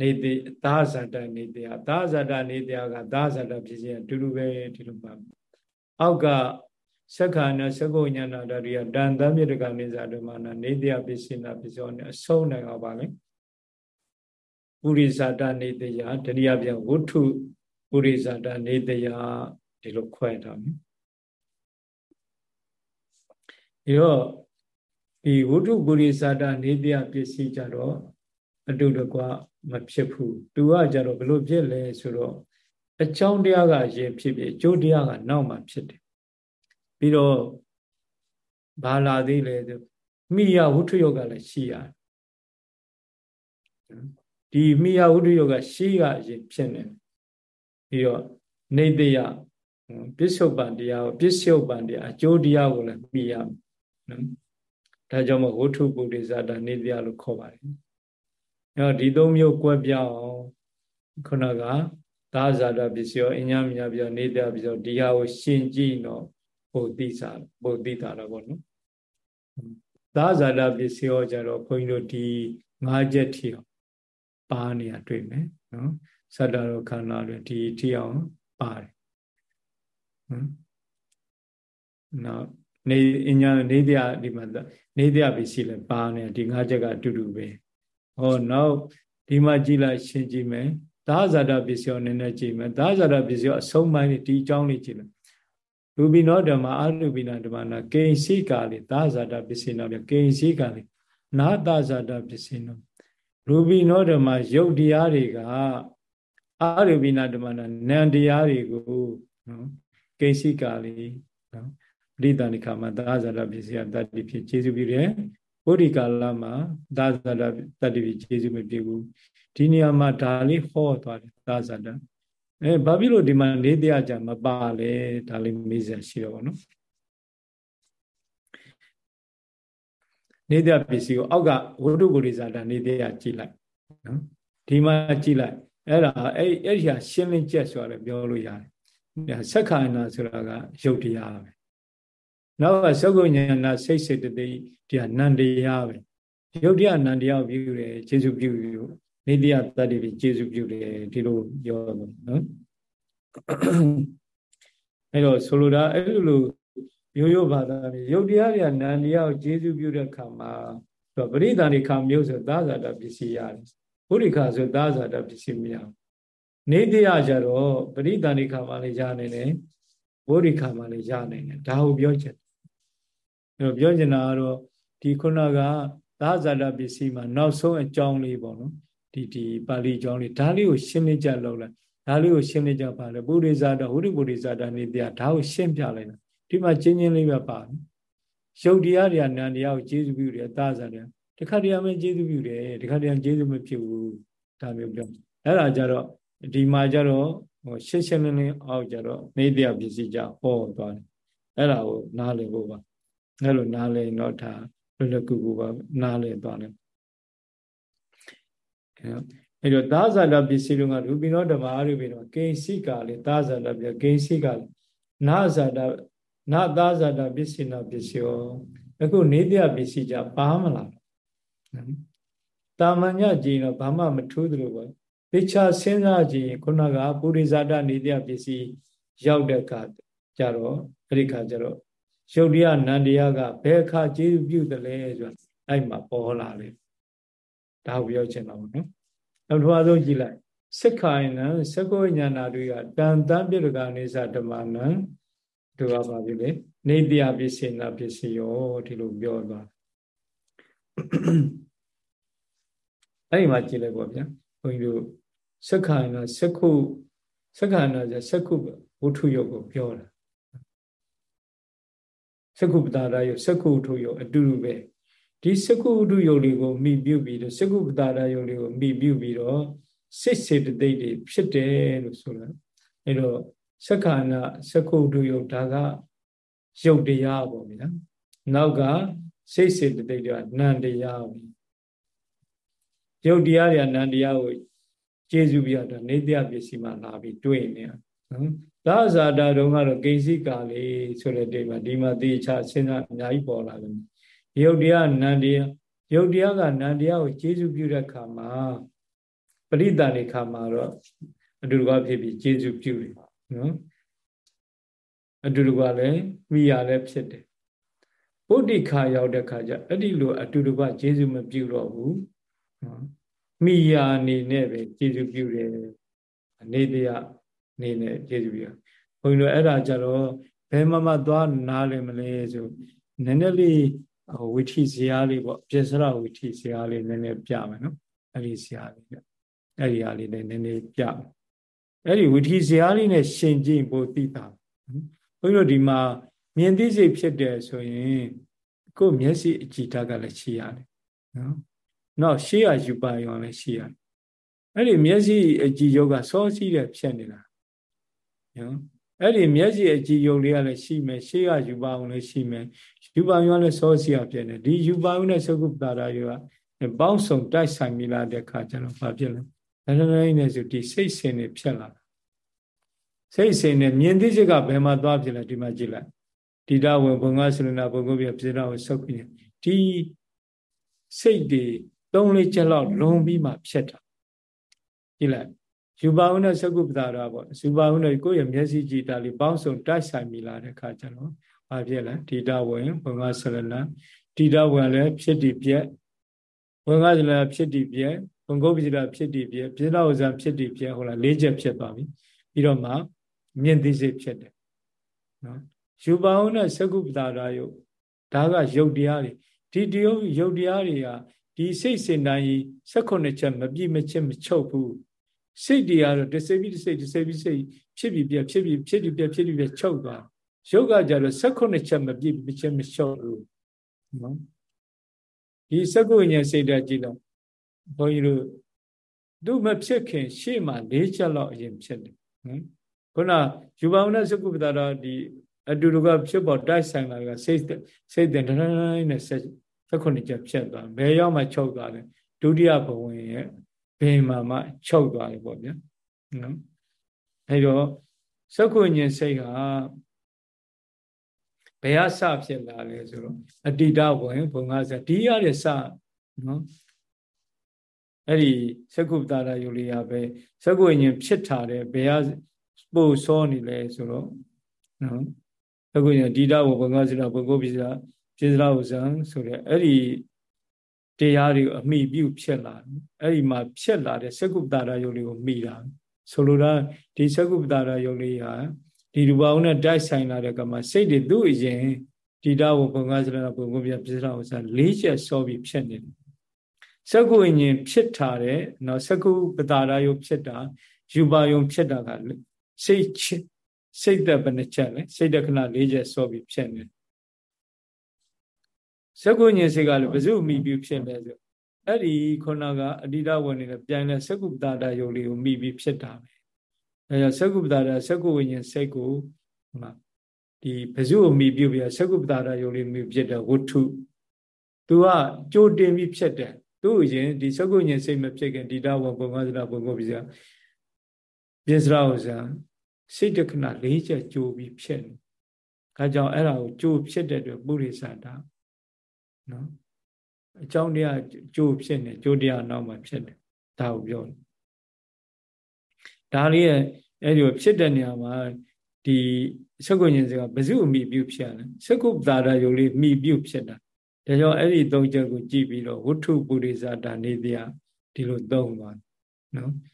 နေတိသာဇာတနေတယသာဇာတနေတယကသာဇာတဖြစ်ခြင်းအတူတူပဲဒီလိုပါအောက်ကသက္ခာနသကုညာနာတရိယတန်တမြတကနေဇာဓမ္မနာနေတယပစ္စိနာပစ္စောနဲ့အဆုံးနိုင်အောင်ပါလေပုရိဇာတနေတယတရိယပြန်ဝုထု ပုရိဇာတနေတယဒီလိုခွဲထားမယ်ဒီတော့ဒီဝုထုပုရိဇာတနေတယပစ္စည်းကြတော့အတူတကွမဖြစ်ဘူးသူကကြတော့ဘလို့ဖြစ်လဲဆိုတော့အကြောင်းတရားကရင်ဖြစ်ဖြစ်အကျိုးတရားကနောက်မှဖြစ်တယ်ပြီးတော့ဘာလာသေးလဲဆိုမိယဝုထုယောကလည်းရှိရတယ်ဒီမိယဝုထုယောကရှိကအရင်ဖြစ်နေ ပြီးတော့နေတယပစ္စုပန်တရားကိုပစ္စုပန်တရားအကျိုးတရားကိုလည်းမိရမယ်နော်ဒါကြောင့်မို့ဝုထုပုရိသတာနေတရားလို့ခေါ်ပါတယ်အဲတော့ဒီသုံးမျိုးကွက်ပြအောင်ခုနကသာဇာတပစ္စယောအညာမြညာပြောနေတရားပစ္စယောဒီဟာကိုရှင်းကြည့်တော့ပိုသိစားပိုသိတာတော့ဗောနော်သာဇာတပစ္စယောကြတော့ခွန်ကြီးတို့ဒီ၅ချက်ထီအောင်ပါနေရတွေ့မယ်နော် သတ္တရောခန္ဓာတွေဒီထီအောင်ပါတယ်နော်နောက်နေအညာနေတရားဒီမှာနေတရားပစ္စည်းလည်းပါနေဒီ၅ချက်ကအတူတူပဲဟောနောက်ဒီမှာကြည့်လိုက်ရှင်းကြည့်မယ်သာဇာတပစ္စယောနည်းနည်းကြည့်မယ်သာဇာတပစ္စယောအဆုံးပိုင်းဒီအကြောင်းလေးကြည့်လိုက်ရူပိနောဓမ္မအရူပိနာဓမ္မနာကိဉ္စီကာလေသာဇာတပစ္စေနောပြကိဉ္စီကာလေနာသာဇာတပစ္စေနောရူပိနောဓမ္မယုတ်တရားတွေက အာရူပိနာဓမ္မနာနံတရားတွေကိုနော်ကိဉ္စီကာလေနော်ပရိသဏိခာမှာသာဇာတပစ္စေယတတ္တိဖြစ်ကျေစုပြုတယ်ဗုဒ္ဓကာလမှာသာဇာတတတ္တိဖြစ်ကျေစုမပြုဘူးဒီနေရာမှာဒါလေးဟောသွားတယ်သာဇာတအဲဘာဖြစ်လို့ဒီမှာလေးတရားကြမပါလဲဒါလေးမေးစရာရှိတော့ဗောနော်နေတရားပစ္စည်းကိုအောက်ကဝိတုပုရိသတာနေတရားကြည့်လိုက်နော်ဒီမှာကြည့်လိုက် အဲ့ဒါအဲ့အဲ့ဒီဟာရှင်းလင်းချက်ဆိုတာလည်းပြောလို့ရတယ်ဆက်ခါနာဆိုတာကယုတ်တရားပဲနောက်ကသကုညနာစိတ်စိတ်တသိတရားနန္တရားပဲယုတ်တရားနန္တရားပြုတယ်ခြေစုပြုနေတရားတတ္တိပြီးကျေစုပြုတယ်ဒီလိုပြောတယ်နော်အဲ့တော့ဆိုလိုတာအဲ့လိုလိုရိုးရိုးဘာသာမျိုးယုတ်တရားတွေကနန္တရားကိုကျေစုပြုတဲ့ခါမှာပရိသန္တိခါမျိုးဆိုသာဇာတပစ္စည်းရတယ် ဘုရိခါဆိုသာဇာတပစ္စည်းမရနေတရားကြတော့ပရိသန္တိခါမှလည်းရနိုင်တယ်ဘုရိခါမှလည်းရနိုင်တယ်ဒါကိုပြောချင်တယ်အဲ့တော့ပြောချင်တာကတော့ဒီခုနကသာဇာတပစ္စည်းမှာနောက်ဆုံးအကြောင်းလေးပေါ့နော်ဒီဒီပါဠိကျောင်းလေးဒါလေးကိုရှင်းလင်းကြလောက်လိုက်ဒါလေးကိုရှင်းလင်းကြပါလေပုရိဇာတဝိရိပုရိဇာတနေတရားဒါကိုရှင်းပြလိုက်တာဒီမှာချင်းချင်းလေးပဲပါရုပ်တရားတွေကနာတရားကိုကျေစုပြုတယ်အသာစားတယ် တခါတည်းမှကျေစုပြုတယ်တခါတည်းကျေစုမဖြစ်ဘူးဒါမျိုးပြောအဲ့ဒါကြတော့ဒီမှာကြတော့ဟိုရှင်းရှင်းလင်းလင်းအောက်ကြတော့နေတရားပစ္စည်းကြဟောသွားတယ်အဲ့ဒါကိုနားလည်ဖို့ပါအဲ့လိုနားလည်တော့ဒါလွယ်လွယ်ကူကူပါနားလည်သွားတယ်အဲ့တော့သာဇာတပစ္စည်းတွေကရူပိနောဓမ္မအရူပိနောကိဉ္စိကာလေသာဇာတပြကိဉ္စိကာလေနာဇာတနာသာဇာတပစ္စည်းနာပစ္စယောအခုနေတရားပစ္စည်းကြပါမလား တာမညကြည်တော့ဘာမှမထူးသလိုပဲသိချာစဉ်းစားကြည့်ခုနကပုရိဇာတနေတရားပစ္စည်းရောက်တဲ့အခါကျတော့အဲ့ဒီခါကျတော့ရုပ်တရားနန္တရားကဘယ်အခါကျေးဇူးပြုတယ်လဲဆိုတာအဲ့မှာပေါ်လာလေဒါကိုပြောချင်တာပေါ့နော်နောက်တစ်ခါဆုံးကြည့်လိုက်စိက္ခိုင်နံသက္ကောညာနာတွေကတန်တန်ပြရကနေသဓမ္မနံတို့ကပါပြီလေနေတရားပစ္စေနာပစ္စယောဒီလိုပြောသွား အဲ့ဒီမှာကြည့်လိုက်ပေါ့ဗျာဘုန်းကြီးတို့စက္ခိုင်နစက္ခုစက္ခိုင်နဆိုစက္ခုဝုထုယုတ်ကိုပြောတာစက္ခုပတာရယုတ်စက္ခုဝုထုယုတ်အတူတူပဲဒီစကုဥဒုယုတ်လေးကိုမိပြုပြီးတော့စကုပတာရယုတ်လေးကိုမိပြုပြီးတော့စိတ်စေတသိက်တွေဖြစ်တယ်လို့ဆိုတာအဲတော့စက္ခဏစကုတုယုတ်ဒါကရုပ်တရားပေါ့ဗျာနောက်က စိတ်စေတသိက်တွေကနံတရားပဲရုပ်တရားတွေကနံတရားကိုကျေစုပြတော့နေတရားပစ္စည်းမှလာပြီးတွေ့နေနော်သာဇာတာတုံးကတော့ဂိစီကာလေးဆိုတဲ့တိမှာဒီမှာတေချာစဉ်းစားအများကြီးပေါ်လာတယ်ရုပ်တရားနံတရားရုပ်တရားကနံတရားကိုကျေစုပြုတဲ့ခါမှာပရိသတ်နေခါမှာတော့အတူတကွဖြစ်ပြီးကျေစုပြုတယ်နော်အတူတကွလည်းမိရလည်းဖြစ်တယ် ဗုဒ္ဓခါရောက်တဲ့ခါကျအဲ့ဒီလိုအတူတကွကျေစုမပြုတော့ဘူးနော်မိယာအနေနဲ့ပဲကျေစုပြုတယ်အနေတရားအနေနဲ့ကျေစုပြုဘုန်းကြီးတို့အဲ့ဒါကြတော့ဘယ်မှမသွားနားလည်မလဲဆိုနည်းနည်းလေးဝိထီဇာလေးပေါ့ပြစ္ဆရဝိထီဇာလေးနည်းနည်းပြမယ်နော်အဲ့ဒီဇာလေးအဲ့ဒီဟာလေးလည်းနည်းနည်းပြမယ်အဲ့ဒီဝိထီဇာလေးနဲ့ရှင်ကြည့်ဖို့သိတာဘုန်းကြီးတို့ဒီမှာ မြင်သိစိတ်ဖြစ်တယ်ဆိုရင်ကိုယ်မျက်စိအကြည့်ဓာတ်ကလည်းရှိရတယ်နော်နောက်ရှေးရယူပါရောလည်းရှိရတယ်အဲ့ဒီမျက်စိအကြည့်ယောဂစောစီးတဲ့ဖြစ်နေတာနော်အဲ့ဒီမျက်စိအကြည့်ယုံလေးကလည်းရှိမယ်ရှေးကယူပါအောင်လည်းရှိမယ်ယူပါရောလည်းစောစီးရဖြစ်နေဒီယူပါအောင်နဲ့သကုပ္ပတာရောကပေါင်းစုံတိုက်ဆိုင်မိလာတဲ့ခါကျတော့ဘာဖြစ်လဲအဲ့ဒါလည်းနေဆိုဒီစိတ်ဆင်နေဖြစ်လာစိတ်ဆင်နေမြင်သိချက်ကဘယ်မှာသွားဖြစ်လဲဒီမှာကြည့်လိုက် ဒီတဝင်ဘုံကဆလနာဘုံကပြပြေတာကိုဆုပ်ပြီးဒီစိတ်တွေသုံးလေးချက်လောက်လုံးပြီးမှဖြစ်တာကြည့်လိုက်ယူပါဦးနဲ့သကုပ္ပတာရပေါ့ယူပါဦးနဲ့ကိုယ့်ရဲ့မျက်စိကြည့်တာလေးပေါင်းစုံတိုက်ဆိုင်မိလာတဲ့ခါကျတော့ဘာဖြစ်လဲဒီတဝင်ဘုံကဆလနာဒီတဝင်လည်းဖြစ်တည်ပြက်ဘုံကဆလနာဖြစ်တည်ပြက်ဘုံကုပ္ပစီတာဖြစ်တည်ပြက်ပြေနာဥဇံဖြစ်တည်ပြက်ဟုတ်လားလေးချက်ဖြစ်သွားပြီပြီးတော့မှမြင့်သိစိတ်ဖြစ်တယ်နော် ယူပါအောင်နဲ့သကုပ္ပတာရာယုတ်ဒါကယုတ်တရားတွေဒီတယုတ်ယုတ်တရားတွေကဒီစိတ်စင်တိုင်း16ချက်မပြည့်မချင်းမချုပ်ဘူးစိတ်တွေကတော့တစ်စိတ်ပြီးတစ်စိတ်တစ်စိတ်ပြီးစိတ်ဖြစ်ပြီးပြဖြစ်ပြီးဖြစ်ပြီးပြဖြစ်ပြီးပြချုပ်သွားယုတ်ကကြတော့16ချက်မပြည့်မချင်းမချုပ်ဘူးနော်ဒီစကုဉ္ဉစိတ်ဓာတ်ကြည့်တော့ဘုန်းကြီးတို့သူမဖြစ်ခင် ရှေ့မှာ၄ချက်လောက်အရင်ဖြစ်တယ်နော်ခုနယူပါဝနစကုပ္ပတာတော့ဒီ အတူတူကဖြစ်ပေါ်တိုက်ဆိုင်လာကစိတ်စိတ်တင်တိုင်းနဲ့ဆက်ဆက်ခုနှစ်ချက်ဖြတ်သွားဘယ်ရောက်မှချုပ်သွားတယ်ဒုတိယဘဝင်ရဲ့ဘယ်မှာမှချုပ်သွားတယ်ပေါ့ဗျာနော်အဲတော့စက္ခုညင်စိတ်ဟာဘယ်ဟာစဖြစ်လာလဲဆိုတော့အတိတဝင်ဘုံကစဒီရတဲ့စနော်အဲ့ဒီစက္ခုပတာရယုလေးရပဲစက္ခုညင်ဖြစ်ထားတယ်ဘယ်ဟာပို့စောနေလဲဆိုတော့နော် အခုညဒီတာဝဘငါစိတာဘုဂုပိစရာပြစ္ဆရာဥဇံဆိုတဲ့အဲ့ဒီတရားတွေကိုအမိပြုဖြစ်လာတယ်အဲ့ဒီမှာဖြစ်လာတဲ့သကုပ္ပတာရယုတ်လေးကိုမိတာဆိုလိုတာဒီသကုပ္ပတာရယုတ်လေးဟာဒီရူပအောင်နဲ့တိုက်ဆိုင်လာတဲ့ကမှာစိတ်တွေသူ့အရင်ဒီတာဝဘငါစိတာဘုဂုပိပြစ္ဆရာဥဇံ၄ချက်စောပြီးဖြစ်နေတယ်သကုဝိညာဉ်ဖြစ်တာတဲ့နော်သကုပ္ပတာရယုတ်ဖြစ်တာယူပါယုံဖြစ်တာကစိတ် စိတ်သက်ဘယ်နှချက်လဲစိတ်တခဏ၄ချက်စောပြီးဖြစ်နေစကုညင်စိတ်ကလည်းဘဇုမိပြီးဖြစ်နေဆိုအဲ့ဒီခုနကအတိဒဝင်နေတဲ့ပြိုင်တဲ့စကုပ္ပတာဒယုတ်လေးကိုမိပြီးဖြစ်တာပဲအဲကြောင့်စကုပ္ပတာဒစကုဝိညာဉ်စိတ်ကိုဟိုဒီဘဇုကိုမိပြုပြီးစကုပ္ပတာဒယုတ်လေးမိဖြစ်တဲ့ဝတ္ထုသူကကြိုတင်ပြီးဖြစ်တယ်သူ့ရင်ဒီစကုညင်စိတ်မဖြစ်ခင်ဒီတာဝဘုံကသနာဘုံကိုပြီးစားပြစ္ဆရာဥစ္စာစိတ်တခဏ၄ချက်ကြိုးပြီးဖြစ်နေ။ဒါကြောင့်အဲ့ဒါကိုကြိုးဖြစ်တဲ့အတွက်ပုရိသတာနော်အကြောင်းတရားကြိုးဖြစ်နေကြိုးတရားနောက်မှဖြစ်တယ်ဒါကိုပြောတယ်။ဒါလေးရဲ့အဲ့ဒီဖြစ်တဲ့နေရာမှာဒီသက္ကုညင်စကဘဇုအမိပြုဖြစ်ရတယ်။သက္ကုပ္တာရယုလေးမိပြုဖြစ်တာ။ဒါကြောင့်အဲ့ဒီသုံးချက်ကိုကြည့်ပြီးတော့ဝတ္ထုပုရိသတာနေတရားဒီလိုသုံးပါနော်။အဲ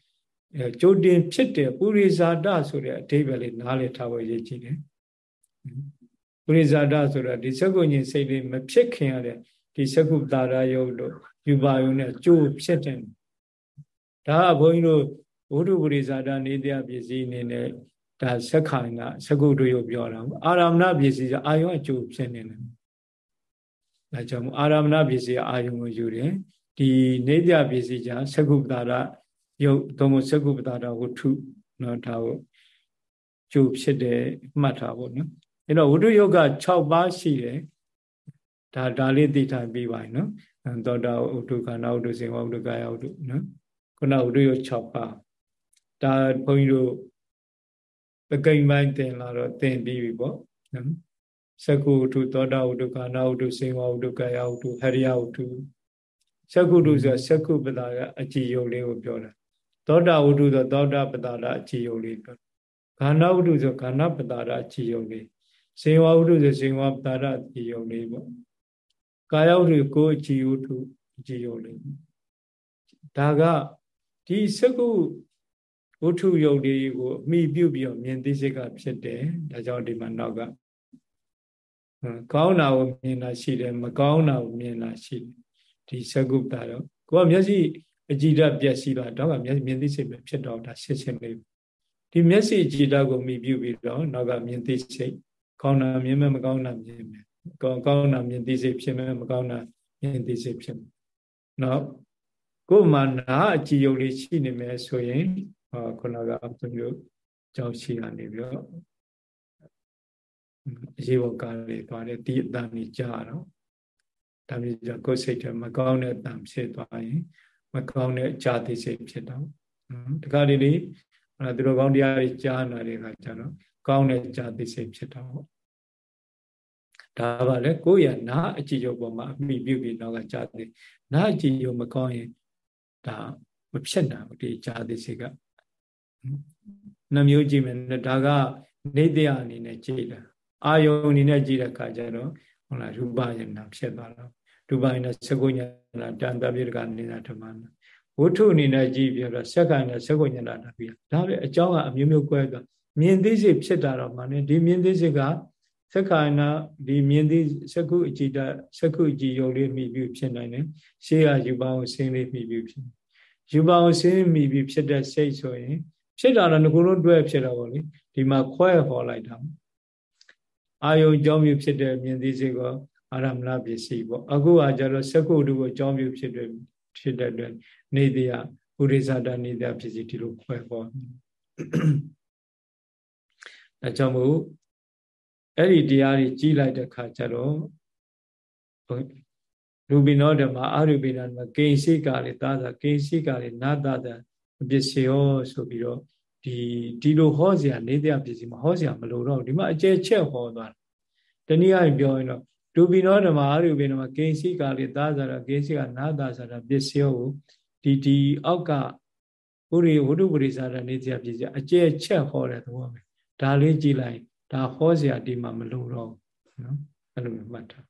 ကြိုတင်ဖြစ်တယ်ပုရိဇာတဆိုတဲ့အဓိပ္ပာယ်လေးနားလည်ထားဖို့ရည်ကြည်တယ်ပုရိဇာတဆိုတာဒီသက္ကုညင်စိတ်လေးမဖြစ်ခင်ရတဲ့ဒီသက္ကုတာရယုတ်တို့ယူပါယုံနဲ့ကြိုးဖြစ်တယ်ဒါကဘုန်းကြီးတို့ဘုဒ္ဓပုရိဇာတနေတရားပစ္စည်းအနေနဲ့ဒါသက်ခိုင်ကသက္ကုတို့ရုပ်ပြောတာအာရမဏပစ္စည်းအာယုံအကျိုးဖြစ်နေတယ်ဒါကြောင့်အာရမဏပစ္စည်းအာယုံကိုယူတယ်ဒီနေတရားပစ္စည်းじゃသက္ကုတာရ ယုတ်သုံးဖို့စကုပ္ပတာဝတ္ထုနော်ဒါကိုကျိုးဖြစ်တယ်မှတ်ထားဖို့နော်အဲ့တော့ဝိတုယောဂ6ပါးရှိတယ်ဒါဒါလေးသိထားပြီးပါနော်သောတာဥဒုခန္ဓာဥဒုစေဝဥဒုကာယဥဒုနော်ခုနဥဒုယော6ပါးဒါဘုန်းကြီးတို့ပကိမ့်ပိုင်းတင်လာတော့တင်ပြီးပြီပေါ့နော်သကုဥဒုသောတာဥဒုခန္ဓာဥဒုစေဝဥဒုကာယဥဒုဟရိယဥဒုသကုတုဆိုသကုပတာကအကြည်ယုတ်လေးကိုပြောတာ သောတာဝုဒ္ဓဆိုသောတာပတာရအကြည်ယုတ်လေးပြောခန္ဓာဝုဒ္ဓဆိုခန္ဓာပတာရအကြည်ယုတ်လေးစေဝဝုဒ္ဓဆိုစေဝပတာရအကြည်ယုတ်လေးပေါ့ကာယဝုဒ္ဓကိုအကြည်ယုတ်ထုအကြည်ယုတ်လေးဒါကဒီသကုဝုထုယုတ်လေးကိုအမိပြုတ်ပြီးတော့မြင်သိစိတ်ကဖြစ်တယ်ဒါကြောင့်ဒီမှာနောက်ကကောင်းတာကိုမြင်တာရှိတယ်မကောင်းတာကိုမြင်တာရှိတယ်ဒီသကုပ္တာတော့ကိုကမျက်စိ အကြည်ဓာတ်ပြက်စီးလာတော့ကမျက်မြင်သိစိတ်ပဲဖြစ်တော့တာရှင်းရှင်းလေးဒီမျက်စိအကြည်ဓာတ်ကိုမိပြုပြီးတော့နောက်ကမြင်သိစိတ်ကောင်းတာမြင်မယ်မကောင်းတာမြင်မယ်ကောင်းကောင်းတာမြင်သိစိတ်ဖြစ်မယ်မကောင်းတာမြင်သိစိတ်ဖြစ်မယ်နော်ကိုယ်မှာနာအကြည်ယုံလေးရှိနေမယ်ဆိုရင်ဟောခုနကဘုန်းကြီးကြောက်ရှိကနေပြီးတော့အရေးပေါ်ကားလေးသွားတယ်ဒီအတန်ကြီးကြားတော့ဒါမျိုးကြောင့်ကိုယ်စိတ်ထဲမကောင်းတဲ့အတန်ဖြစ်သွားရင် မကောင်းတဲ့ကြာသိစိတ်ဖြစ်တော့တခါတလေအဲ့သူတော်ကောင်းတရားတွေကြားနာတဲ့အခါကျတော့ကောင်းတဲ့ကြာသိစိတ်ဖြစ်တော့ဒါပါလေကိုယ့်ရဲ့နာအကြည့်ရုပ်ပေါ်မှာအမိပြုပြီးတော့ကကြာသိနာအကြည့်ရုပ်မကောင်းရင်ဒါမဖြစ်နိုင်ဘူးဒီကြာသိစိတ်ကနှမျိုးကြည့်မယ်ဒါကနေတရားအနေနဲ့ကြည့်တာအာယုံအနေနဲ့ကြည့်တဲ့အခါကျတော့ဟုတ်လားရူပယနာဖြစ်သွားတော့ ရူပယနာသကုညနာတန်တပိတကနေတာဓမ္မနာဝုထုအနေနဲ့ကြည့်ပြတော့စက္ကနာသကုညနာတပိဒါပဲအကြောင်းကအမျိုးမျိုးကွဲသွားမြင်သိစိတ်ဖြစ်တာတော့မှねဒီမြင်သိစိတ်ကသက္ကာနာဒီမြင်သိသကုအကြည်တသကုအကြည်ယုံလေးမိပြီးဖြစ်နိုင်တယ်ရှေးကယူပါအောင်ဆင်းလေးမိပြီးဖြစ်ယူပါအောင်ဆင်းမိပြီးဖြစ်တဲ့စိတ်ဆိုရင်ဖြစ်တာတော့ငကိုယ်လုံးတွဲဖြစ်တာပေါ့လေဒီမှာခွဲဟောလိုက်တာအာယုံကြောင့်ဖြစ်တဲ့မြင်သိစိတ်က အာရမဏပစ္စည်းပေါ့အခုကကြတော့စက္ကုတုကိုအကြောင်းပြုဖြစ်တဲ့ဖြစ်တဲ့အတွက်နေတရားဥရိဇာတနေတရားပစ္စည်းဒီလိုခွဲပေါ်အဲကြောင့်မို့အဲ့ဒီတရားတွေကြီးလိုက်တဲ့ခါကျတော့ရူပိနောဓမ္မအရူပိနောဓမ္မကိဉ္စိကာလေသာသာကိဉ္စိကာလေနာတတပစ္စည်းဟောဆိုပြီးတော့ဒီဒီလိုဟောစရာနေတရားပစ္စည်းမဟောစရာမလိုတော့ဒီမှာအကျဲချက်ဟောသွားတယ်တနည်းအားဖြင့်ပြောရင်တော့ ဒုပိနောဓမ္မအရူပိနောဓမ္မကိဉ္စိကာလေသာသာကိဉ္စိကနာတဆိုတာပစ္စည်းကိုဒီဒီအောက်ကဥရိဝုဒ္ဓပရိသရနေတရားပစ္စည်းအကျဲချက်ဟောတဲ့သဘောပဲဒါလေးကြည့်လိုက်ဒါဟောစရာဒီမှာမလိုတော့နော်အဲ့လိုမျိုးမှတ်ထား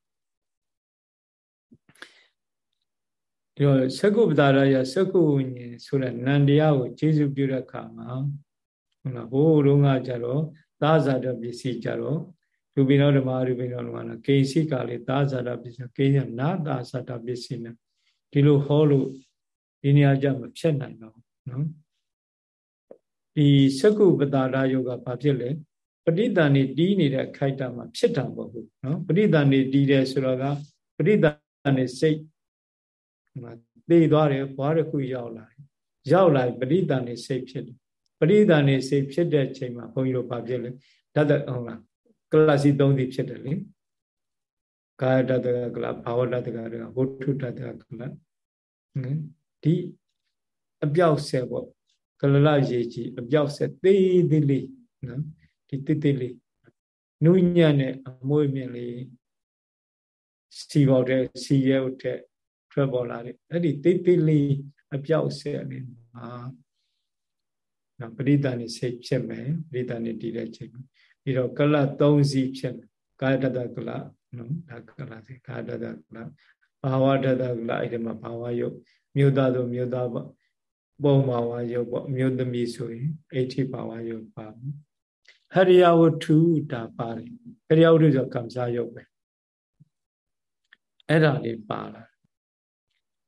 ဒီတော့သက္ကုပ္ပတာရသက္ကုဝိညာဉ်ဆိုတဲ့နန္တရားကိုကျေစုပြုတဲ့အခါမှာဟုတ်လားဘိုးတုန်းကကြတော့သာဇာတပစ္စည်းကြတော့ ရူပိနောဓမ္မရူပိနောဓမ္မနာကေစီကလေးသာဇာတပစ္စည်းကေညနာသာဇာတပစ္စည်းနဲ့ဒီလိုဟောလို့ဒီနေရာကြမဖြစ်နိုင်တော့နော်ဒီသက္ကုပ္ပတာရယောဂဘာဖြစ်လဲပဋိသန္ဓေတီးနေတဲ့ခိုက်တာမှာဖြစ်တာမဟုတ်ဘူးနော်ပဋိသန္ဓေတီးတယ်ဆိုတော့ကပဋိသန္ဓေစိတ်သေသွားတယ်ဘွားတစ်ခုရောက်လာတယ်ရောက်လာပဋိသန္ဓေစိတ်ဖြစ်တယ်ပဋိသန္ဓေစိတ်ဖြစ်တဲ့ချိန်မှာဘုန်းကြီးတို့ဘာဖြစ်လဲဓာတ်ဟုတ်လား ကလစီ၃စီဖြစ်တယ်လေကာယတတကကလဘာဝတတကကဝဋ္ထုတတကကလဒီအပြောက်ဆက်ပေါ့ကလလရေကြီးအပြောက်ဆက်သေးသေးလေးနော်ဒီတိတိလေးနုညံ့တဲ့အမွေးမြင့်လေးစီပေါတဲ့စီရဲဥတဲ့ထွက်ပေါ်လာတယ်အဲ့ဒီတိတိလေးအပြောက်ဆက်လေးမှာနော်ပရိသဏိစိတ်ဖြစ်မယ်ပရိသဏိတည်တဲ့ချိန် ပြီးတော့ကလ3စီဖြစ်မယ်ကာယတတကလနော်ဒါကလစီကာယတတကလဘာဝတတကလအဲ့ဒီမှာဘာဝယုတ်မြို့သားဆိုမြို့သားပေါ့ပုံဘာဝယုတ်ပေါ့မြို့သမီးဆိုရင်အဋ္ဌိဘာဝယုတ်ပါဟရိယဝတ္ထုဒါပါတယ်ဟရိယဝတ္ထုဆိုကံစားယုတ်ပဲအဲ့ဒါလေးပါလာ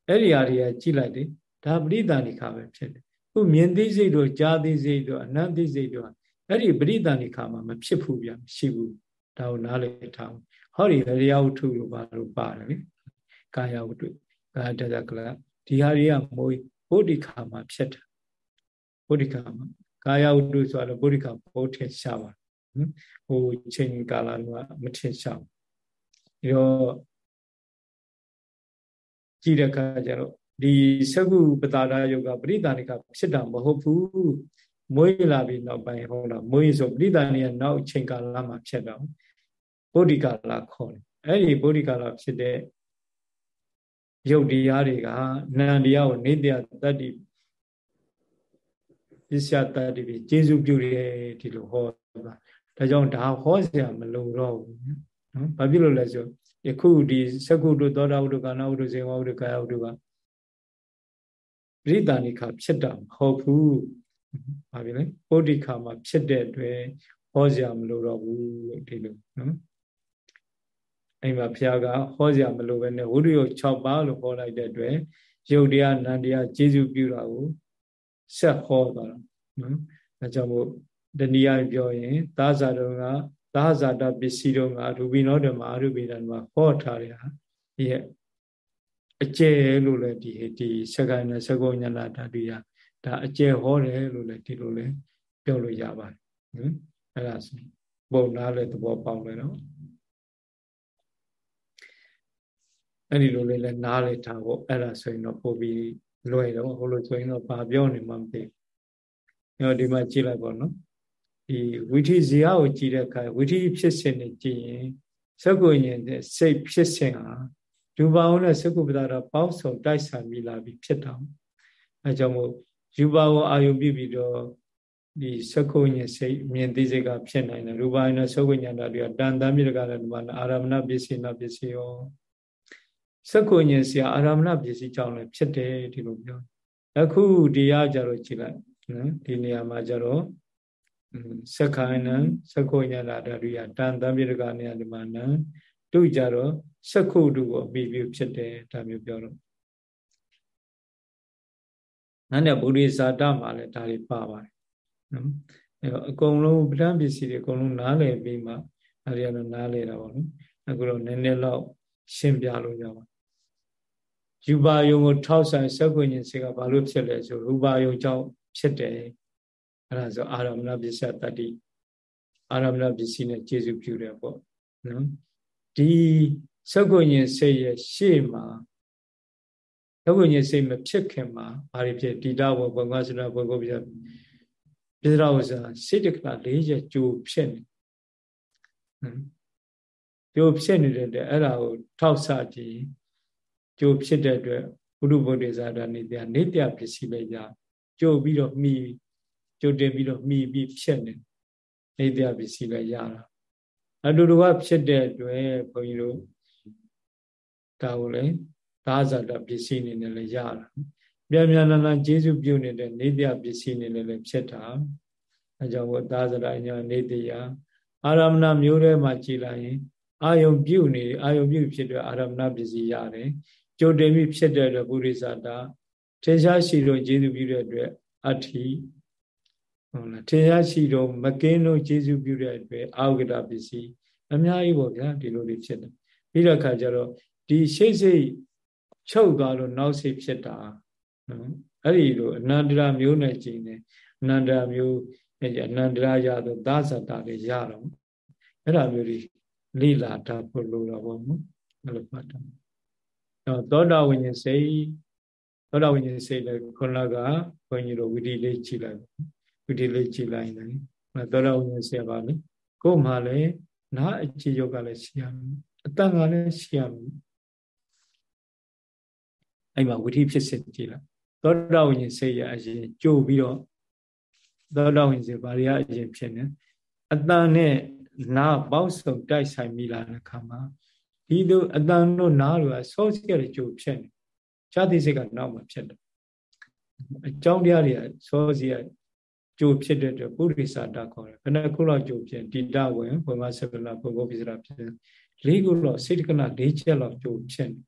အဲ့ဒီအရာတွေကကြည့်လိုက်တယ်ဒါပရိသန္တိခါပဲဖြစ်တယ်ခုမြင်သိစိတ်တို့ကြားသိစိတ်တို့အနတ်သိစိတ်တို့ အဲ့ဒီပရိသန္တိခါမှာမဖြစ်ဘူးဗျမရှိဘူးဒါကိုနားလည်ထားအောင်ဟောဒီဟရိယဝတ္ထုလို့ပါလို့ပါတယ်လေကာယဝတ္ထုကာတတကလဒီဟာတွေကမိုးဘုဒ္ဓခါမှာဖြစ်တာဘုဒ္ဓခါမှာကာယဝတ္ထုဆိုတော့ဗုဒ္ဓကဘောထင်ရှားပါနော်ဟိုချိန်ကာလကမထင်ရှားဘူးဒါတော့ကြည့်တဲ့အခါကျတော့ဒီသကုပတာရယုတ်ကပရိသန္တိကဖြစ်တာမဟုတ်ဘူး မွေးလာပြီးနောက်ပိုင်းဟုတ်လားမွေးဆိုပရိသန္တိကနောက်ချိန်ကာလမှာဖြစ်တော့ဗုဒ္ဓကာလခေါ်တယ်အဲ့ဒီဗုဒ္ဓကာလဖြစ်တဲ့ယုတ်တရားတွေကနန္တရားကိုနေတရားတတ္တိပစ္စယတတ္တိပြီးကျေစုပြုတယ်ဒီလိုဟောတာဒါကြောင့်ဒါဟောစရာမလိုတော့ဘူးနော်ဘာဖြစ်လို့လဲဆိုယခုဒီသက္ကုတုသောတာဝတ္ထုကာဏဝတ္ထုဇေဝဝတ္ထုကာယဝတ္ထုကပရိဒါနိခဖြစ်တာမဟုတ်ဘူး ဘာဖြစ်လဲပုဒ္ဓိခမှာဖြစ်တဲ့အတွက်ဟောစရာမလိုတော့ဘူးလို့ဒီလိုနော်အဲ့မှာဘုရားကဟောစရာမလိုပဲနဲ့ဝိရိယ6ပါးလို့ဟောလိုက်တဲ့အတွက်ယုတ်တရားနန္တရားကျေစုပြုတာကိုဆက်ဟောသွားတာနော်အဲကြောင့်မို့တနည်းအားပြောရင်သာဇာတော်ကသာဇာတပစ္စည်းတော်ကရူပိနောဓမ္မအရူပိဓမ္မဟောထားတဲ့ဟာဒီရဲ့အကျယ်လို့လည်းဒီဒီစက္ကိုင်းနဲ့စကုညနာဓာတုရ ဒါအကျယ်ဟောတယ်လို့လည်းဒီလိုလည်းပြောလို့ရပါတယ်နော်အဲ့ဒါဆိုပုံနာလည်းသဘောပေါက်မယ်နော်အဲ့ဒီလိုလေးလည်းနားလေထားဖို့အဲ့ဒါဆိုရင်တော့ပို့ပြီးလွယ်တော့ဟိုလိုဆိုရင်တော့ဘာပြောနေမှမသိဘူးအဲ့ဒီမှာကြည့်လိုက်ပါနော်ဒီဝိထီဇီယကိုကြည့်တဲ့အခါဝိထီဖြစ်စဉ်နဲ့ကြည့်ရင်သက္ကုဉ္ဇဉ်တဲ့စိတ်ဖြစ်စဉ်ဟာဒူပါအောင်နဲ့သက္ကုပ္ပဒါတော့ပေါင်းစုံတိုက်ဆိုင်မိလာပြီးဖြစ်တာအဲကြောင့်မို့ ယူပါဝအာယုပြုပြီးတော့ဒီသက္ကုညင်စိတ်မြင်သိစိတ်ကဖြစ်နိုင်တယ်ရူပါယနဲ့သက္ကုညင်တာတွေကတန်တမ်းမြေကလည်းဒီမှာအာရမဏပစ္စည်းနာပစ္စည်းရောစက္ကုညင်စရာအာရမဏပစ္စည်းကြောင့်လည်းဖြစ်တယ်ဒီလိုပြောအခုတရားကြတော့ကြည့်လိုက်နော်ဒီနေရာမှာကြတော့စက္ခိုင်းနံစက္ခုညနာတရိယတန်တံပြေတကနေဒီမှာနံတို့ကြတော့စက္ခုတုကိုအမိပြုဖြစ်တယ်ဒါမျိုးပြောတော့ နာနဲ့ဗုဒ္ဓဇာတမှာလည်းဒါတွေပါပါတယ်နော်အဲတော့အကုန်လုံးပဋ္ဌာန်းပစ္စည်းတွေအကုန်လုံးနားလည်ပြီးမှဒါတွေကတော့နားလည်တာပေါ့နော်အခုတော့နည်းနည်းတော့ရှင်းပြလို့ရပါယူပါယုံကိုထောက်ဆိုင်စက္ကုညင်စေကဘာလို့ဖြစ်လဲဆိုရူပါယုံကြောင့်ဖြစ်တယ်အဲ့ဒါဆိုအာရမဏပစ္စယတတ္တိအာရမဏပစ္စည်းနဲ့ကျေစုပြုတယ်ပေါ့နော်ဒီစက္ကုညင်စိတ်ရဲ့ရှေ့မှာ စက္ကုညင်စိတ်မဖြစ်ခင်မှာဘာတွေဖြစ်တိတဝဘုံကစရဘုံကိုပြပြစ္ဆရာဝဇာစိတ်တကလာ၄ချက်ကြိုဖြစ်နေကြိုဖြစ်နေတဲ့အဲ့ဒါကိုထောက်ဆကြည့်ကြိုဖြစ်တဲ့အတွက်ဘုရုဗုဒ္ဓဇာတာနေတရားနေတရားပစ္စည်းပဲရကြိုပြီးတော့မှီကြိုတင်ပြီးတော့မှီပြီးဖြစ်နေနေတရားပစ္စည်းပဲရတာအတူတူကဖြစ်တဲ့အတွက်ဘုန်းကြီးတို့ဒါကိုလေ သာဇာတပစ္စည်းအနေနဲ့လည်းရတာမြန်မြန်လာလာကျေစုပြုနေတဲ့နေတရားပစ္စည်းအနေနဲ့လည်းဖြစ်တာအဲကြောင့်ဘုသာဇာတညာနေတရားအာရမဏမျိုးထဲမှာကြည်လိုက်ရင်အာယုံပြုနေအာယုံပြုဖြစ်တဲ့အာရမဏပစ္စည်းရတယ်ကြိုတင်ပြီးဖြစ်တဲ့အတွက်ပုရိသတာထင်ရှားရှိလို့ကျေစုပြုတဲ့အတွက်အဋ္ဌိဟုတ်လားထင်ရှားရှိတော့မကင်းလို့ကျေစုပြုတဲ့အတွက်အာဝဂတပစ္စည်းအများကြီးပေါ့ဗျာဒီလိုတွေဖြစ်တယ်ပြီးတော့ခါကျတော့ဒီရှိတ်စိတ် ချုပ်သွားလို့နောက်စိတ်ဖြစ်တာနော်အဲ့ဒီလိုအနန္တရာမျိုးနဲ့ကြည်နေအနန္တရာမျိုးအနန္တရာရတော့သာသတာတွေရတော့အဲ့ဒါမျိုးတွေလိလာတာဖို့လိုတော့ဘောနော်အဲ့လိုပတ်တယ်တော့သောတာဝိညာဉ်စိတ်သောတာဝိညာဉ်စိတ်လည်းခုနကဘုန်းကြီးတို့ဝိတိလေးကြည့်လိုက်ဝိတိလေးကြည့်လိုက်တယ်သောတာဝိညာဉ်စိတ်ပါလေကို့မှာလည်းနားအခြေယောကလည်းရှိရမယ်အတန်ကလည်းရှိရမယ် အဲ့မှာဝိတိဖြစ်စစ်ကြည့်လိုက်သောတာဝိညာဉ်စိတ်ရအရင်ကြိုပြီးတော့သောတာဝိညာဉ်စိတ်ဘာတွေအရင်ဖြစ်နေအတန်နဲ့နားပေါင်းစုံတိုက်ဆိုင်မိလာတဲ့ခါမှာဒီလိုအတန်တို့နားတွေကစောစီရကြိုဖြစ်နေခြားသိစိတ်ကနောက်မှဖြစ်တယ်အကြောင်းတရားတွေကစောစီရကြိုဖြစ်တဲ့အတွက်ပုရိသတာခေါ်တယ်ဘယ်နှခုလောက်ကြိုဖြစ်တိတဝင်ဘုံမဆဗလဘုံဘုပ္ပစ္စရာဖြစ်လေးခုလောက်စိတ်တကနာ၄ချက်လောက်ကြိုဖြစ်နေ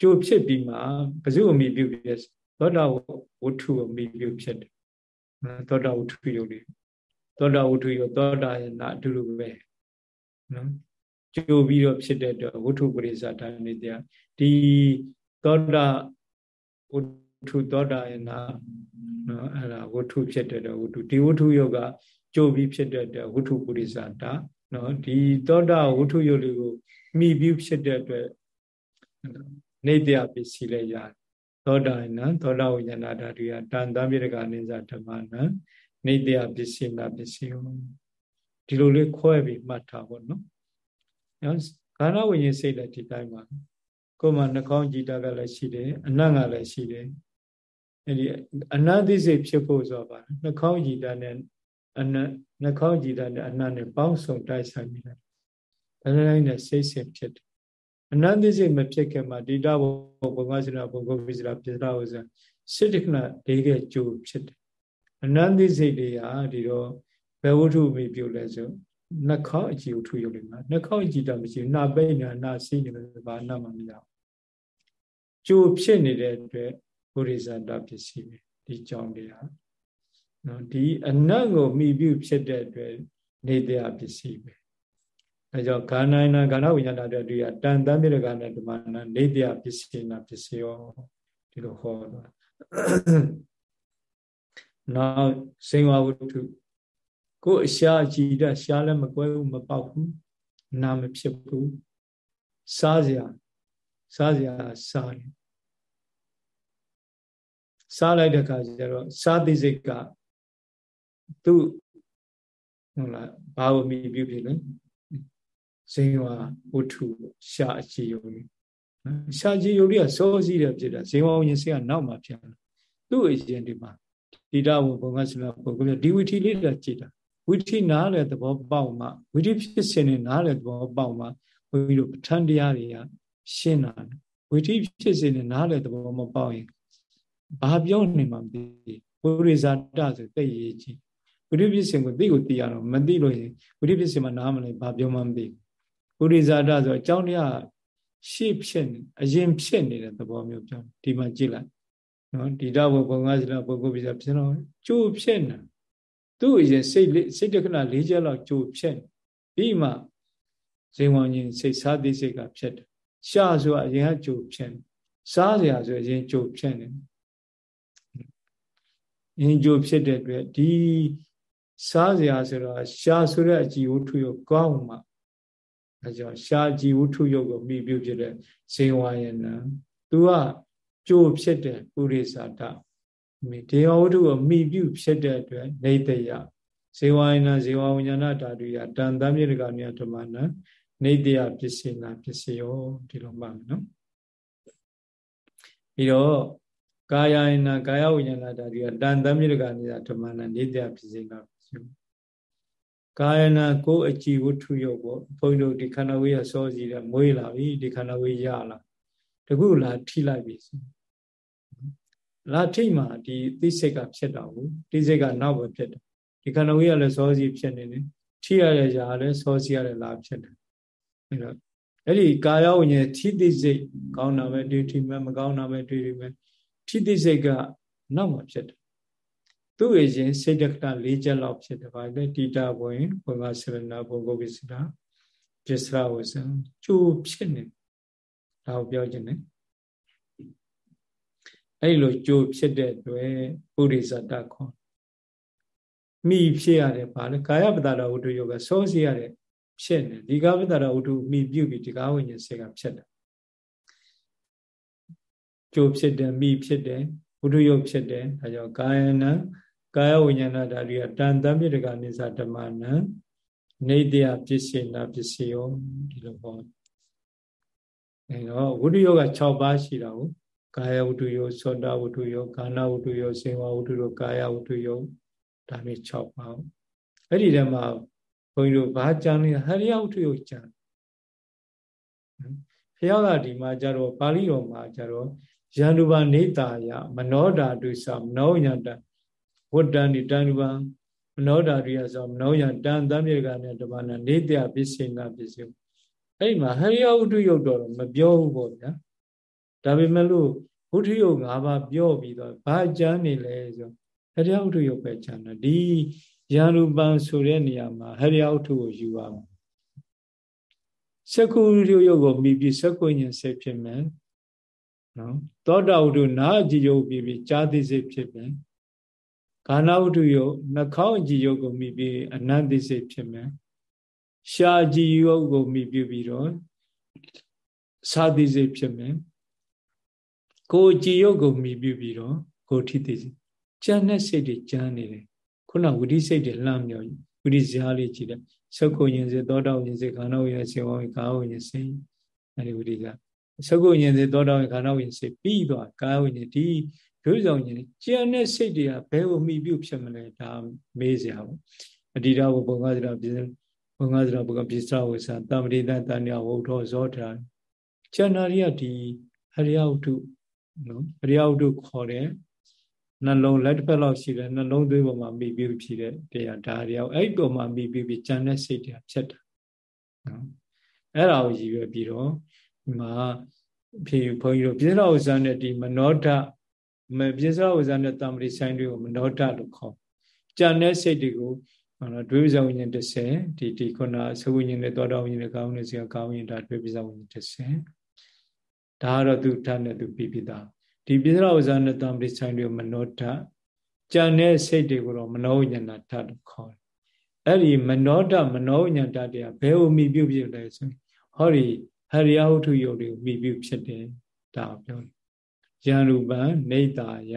ကြိုဖြစ်ပြီးမှဘဇုအမိပြုပြီးသောတာဝတ္ထုအမိပြုဖြစ်တယ်သောတာဝတ္ထုယုတ်တွေသောတာဝတ္ထုယုတ်သောတာယနာအတူတူပဲနော်ကြိုပြီးတော့ဖြစ်တဲ့အတွက်ဝတ္ထုပရိစ္ဆာတဏိတရားဒီသောတာဝတ္ထုသောတာယနာနော်အဲ့ဒါဝတ္ထုဖြစ်တဲ့ဝတ္ထုဒီဝတ္ထုယုတ်ကကြိုပြီးဖြစ်တဲ့ဝတ္ထုပုရိသတာနော်ဒီသောတာဝတ္ထုယုတ်လေးကိုမိပြီးဖြစ်တဲ့အတွက် နေတရားပစ္စည်းလည်းရတယ်သောတာယနာသောတာဝိညာဏဓာတုယတန်တံမြေကနေဇဓမ္မနနေတရားပစ္စည်းနာပစ္စည်းဟောဒီလိုလေးခွဲပြီးမှတ်ထားဖို့နော်နော်ကာဏဝိညာဉ်စိတ်လည်းဒီတိုင်းပါကိုယ်မှာနှာခေါင်းကြည်တာကလည်းရှိတယ်အနတ်ကလည်းရှိတယ်အဲ့ဒီအနတ်သိစိတ်ဖြစ်ဖို့ဆိုပါနှာခေါင်းကြည်တာနဲ့အနတ်နှာခေါင်းကြည်တာနဲ့အနတ်နဲ့ပေါင်းစုံတိုက်ဆိုင်ပြီးတယ်ဒါတိုင်းနဲ့စိတ်စဉ်ဖြစ်တယ် အနတ်သိစိတ်မဖြစ်ခင်မှာဒီတဘောဘုံကစရာဘုံကပိစရာပြတာဥစ္စာစိတ်တခဏလေးကကြိုးဖြစ်တယ်အနတ်သိစိတ်တွေဟာဒီတော့ဘယ်ဝတ္ထုမိပြုလဲဆိုနှာခေါင်းအကြည့်ကိုထူရုပ်လိုက်မှာနှာခေါင်းအကြည့်တော့မရှိဘူးနှာပိတ်နေနှာစီးနေလို့ဘာနှာမှမရဘူးကျိုးဖြစ်နေတဲ့အတွက်ဘုရိဇာတပစ္စည်းပဲဒီကြောင့်တရားနော်ဒီအနတ်ကိုမိပြုဖြစ်တဲ့အတွက်နေတရားပစ္စည်းပဲ အဲကြောင့်ကာဏနာကာဏဝိညာဏတဲ့တူရတန်တမ်းမြေကနဲ့ဓမ္မနာနေတရားပစ္စည်းနာပစ္စည်းရောဒီလိုဟောတာနောက်စေဝဝတ္ထုကိုအရှာကြည်တရှားလည်းမကွဲဘူးမပေါက်ဘူးနာမဖြစ်ဘူးစားစရာစားစရာစားတယ်စားလိုက်တဲ့အခါကျတော့စားသိစိတ်ကသူ့ဟုတ်လားဘာဝမီပြုဖြစ်လဲ ဇင်ဝဝုထုရှာအချီယုံလေးရှာချီယုံလေးကစောစီးတယ်ဖြစ်တာဇင်ဝဝရင်စိတ်ကနောက်မှဖြစ်လာသူ့အရင်ဒီမှာဒီတာဝဘုံကစလာပုဂ္ဂိုလ်ဒီဝိထီလေးကကြည်တာဝိထီနားလေသဘောပေါက်မှဝိထီဖြစ်စဉ်နဲ့နားလေသဘောပေါက်မှဘုန်းကြီးတို့ပဋ္ဌာန်းတရားတွေကရှင်းတာဝိထီဖြစ်စဉ်နဲ့နားလေသဘောမပေါက်ရင်ဘာပြောနေမှမသိပုရိဇာတဆိုသိရေးကြီးဝိရိပစ္စင်ကိုသိကိုသိရတော့မသိလို့ရင်ဝိရိပစ္စင်မှာနားမလဲဘာပြောမှမသိ ပုရိဇာတဆိုအကြောင်းတရားရှေ့ဖြစ်နေအရင်ဖြစ်နေတဲ့သဘောမျိုးပြောဒီမှာကြည့်လိုက်နော်ဒီတော့ဘုံငါးစီလာပုဂ္ဂိုလ်ပြဖြစ်တော့ကျိုးဖြစ်နေသူ့အရင်စိတ်စိတ်တခဏ၄ချက်လောက်ကျိုးဖြစ်ပြီးမှဇင်ဝဉ္ဉ်စိတ်စားသိစိတ်ကဖြစ်တယ်ရှာဆိုတာအရင်ကကျိုးဖြစ်စားစရာဆိုအရင်ကျိုးဖြစ်နေရင်ကြိုဖြစ်တဲ့အတွက်ဒီစားစရာဆိုတော့ရှားဆိုတဲ့အကြည်ဝတ္ထုရောကောင်းမှ အဲကြောင့်ရှားကြည်ဝတ္ထုရုပ်ကိုမိပြုဖြစ်တဲ့ဇေဝယနံသူကကြိုးဖြစ်တဲ့ပုရိသတာမိဒေဝဝတ္ထုကိုမိပြုဖြစ်တဲ့အတွက်နေတယဇေဝယနံဇေဝဝိညာဏဓာတုယတန်တမြေတကမြတ်ဓမ္မနံနေတယပစ္စေနာပစ္စယောဒီလိုမှမယ်နော်ပြီးတော့ကာယယနာကာယဝိညာဏဓာတုကတန်တမြေတကနေတာဓမ္မနာနေတယဖြစ်စေတာ ကာယနာကိုအကြည်ဝတ္ထုရုပ်ပေါ့ဘုန်းကြီးတို့ဒီခန္ဓာဝေးရစောစီတဲ့မွေးလာပြီဒီခန္ဓာဝေးရလာတခုလာထိလိုက်ပြီလာထိမှဒီသိစိတ်ကဖြစ်တာဘူးသိစိတ်ကနောက်ပဲဖြစ်တယ်ဒီခန္ဓာဝေးရလည်းစောစီဖြစ်နေတယ်ထိရတဲ့ຢာလည်းစောစီရတဲ့လာဖြစ်တယ်အဲ့တော့အဲ့ဒီကာယဝိညာဉ်ထိသိစိတ်ကောင်းတာပဲတွေ့ထိမဲ့မကောင်းတာပဲတွေ့တွေ့မဲ့ထိသိစိတ်ကနောက်မှဖြစ်တယ် သူ့အရင်စိတ်တက္က၄ချက်လောက်ဖြစ်တယ်ဗါလေတိတာဘဝင်ဘုံကဆရဏဘုံကိုပိစတာပစ္စရဝဇံကျိုးဖြစ်နေဒါကိုပြောခြင်း ਨੇ အဲ့လိုကြိုးဖြစ်တဲ့အတွက်ပုရိသတခေါ်မိဖြစ်ရတယ်ဗါလေကာယပတ္တရဝတ္ထုယောကစောစီရတဲ့ဖြစ်နေဒီကာပတ္တရဝတ္ထုမိပြုပြီးဒီကာဝိညာဉ်စေကဖြစ်တယ်ကြိုးဖြစ်တယ်မိဖြစ်တယ်ဝတ္ထုယုတ်ဖြစ်တယ်ဒါကြောင့်ကာယနံ ကာယဝိညာဏဓာတုကတန်တံမြေတကနိစ္စဓမ္မနံနေတယပစ္စေနာပစ္စယောဒီလိုဟောအဲတော့ဝတ္ထုယုတ်က6ပါးရှိတာကိုကာယဝတ္ထုယုတ်သောတာဝတ္ထုယုတ်ကာဏဝတ္ထုယုတ်စေဝဝတ္ထုယုတ်ကာယဝတ္ထုယုတ်ဒါမျိုး6ပါးအဲ့ဒီထဲမှာဘုန်းကြီးတို့ဘာကြံလဲဟရိယဝတ္ထုယုတ်ကြံဘုရားကဒီမှာကြတော့ပါဠိတော်မှာကြတော့ယန္တုပနေတာယမနောဓာတုသမနောညတ ဝတ္တန်ဒီတန်တုပမနောဓာတုယဆိုမနောယတန်တမြေကနဲ့တပနာနေတယပစ္စေနာပစ္စယအဲ့ဒီမှာဟရိယဝတ္ထုယုတ်တော့မပြောဘူးပေါ့ဗျာဒါပေမဲ့လို့ဝတ္ထုယုတ်၅ပါးပြောပြီးတော့ဘာကြမ်းနေလဲဆိုဟရိယဝတ္ထုယုတ်ပဲကြမ်းတာဒီယန္တုပံဆိုတဲ့နေရာမှာဟရိယဝတ္ထုကိုယူပါမယ်စကုရုယုတ်ကိုမိပြီးစကုညင်စိတ်ဖြစ်မယ်နော်သောတာဝတ္ထုနာအကြည့်ယုတ်ပြီးပြီးကြာသိစိတ်ဖြစ်မယ် ခန္ဓာဝတ္ထုယုတ်နှာခေါင်းအကြည့်ယုတ်ကိုမိပြီးအနတ္တိစိတ်ဖြစ်မယ်ရှားကြည့်ယုတ်ကိုမိပြုပြီးတော့သာသိစိတ်ဖြစ်မယ်ကိုကြည်ယုတ်ကိုမိပြုပြီးတော့ကိုထိသိစိတ်ကြမ်းတဲ့စိတ်တွေကြမ်းနေတယ်ခုနဝိဓိစိတ်တွေလှမ်းမြော်ဝိဓိဇာလေးကြည့်တယ်သုတ်ကိုရင်စေသောတာဝိဉ္စေခန္ဓာဝိဉ္စေဝိကာဝိဉ္စေအဲဒီဝိဓိကသုတ်ကိုရင်စေသောတာဝိခန္ဓာဝိဉ္စေပြီးသွားကာဝိဉ္စေဒီ ဒုစရောင်ရင်ကြံတဲ့စိတ်တွေကဘယ်ကိုမိပြုဖြစ်မလဲဒါမေးစရာပေါ့အတိဒါဘဘုံကစရာပြင်းဘုံကစရာဘုံကပြစ္စဝေသတမ္ပတိတတဏှဝုထောဇောတာကျန်တာတွေကဒီဟရိယဝတ္ထုနော်ဟရိယဝတ္ထုခေါ်တဲ့နှလုံးလက်တစ်ဖက်လောက်ရှိတယ်နှလုံးသွေးပေါ်မှာမိပြုဖြစ်တဲ့တရားဒါတွေအောင်အဲ့ပေါ်မှာမိပြုပြီးကြံတဲ့စိတ်တွေဖြစ်တာနော်အဲ့ဒါကိုရည်ရွယ်ပြီးတော့ဒီမှာဖြေဘုန်းကြီးတို့ပြစ္ဆာဥစ္စာနဲ့ဒီမနောဒ မပြစ္ဆာဥစ္စာနဲ့တမ္ပရိဆိုင်တွေကိုမနောဒလို့ခေါ်ကြံတဲ့စိတ်တွေကိုဒွေပဇဝိညာဉ်30ဒီဒီခုနသဝိညာဉ်နဲ့သောတာဝိညာဉ်နဲ့ကာဝိညာဉ်စီကာဝိညာဉ်ဒါဒွေပဇဝိညာဉ်30ဒါကတော့သူထနဲ့သူပြီးပြီးသားဒီပိစရဝဇာနဲ့တံပရိဆိုင်တွေမနောဓာကြံတဲ့စိတ်တွေကိုတော့မနောဉာဏဓာတ်ခေါ်တယ်အဲ့ဒီမနောဓာမနောဉာဏဓာတ်တွေကဘယ်ကိုမိပြုဖြစ်လဲဆိုရင်ဟောဒီဟရိယဝတ္ထုယုတ်တွေကိုမိပြုဖြစ်တယ်ဒါပြောတယ် ယံရူပံနေတာယ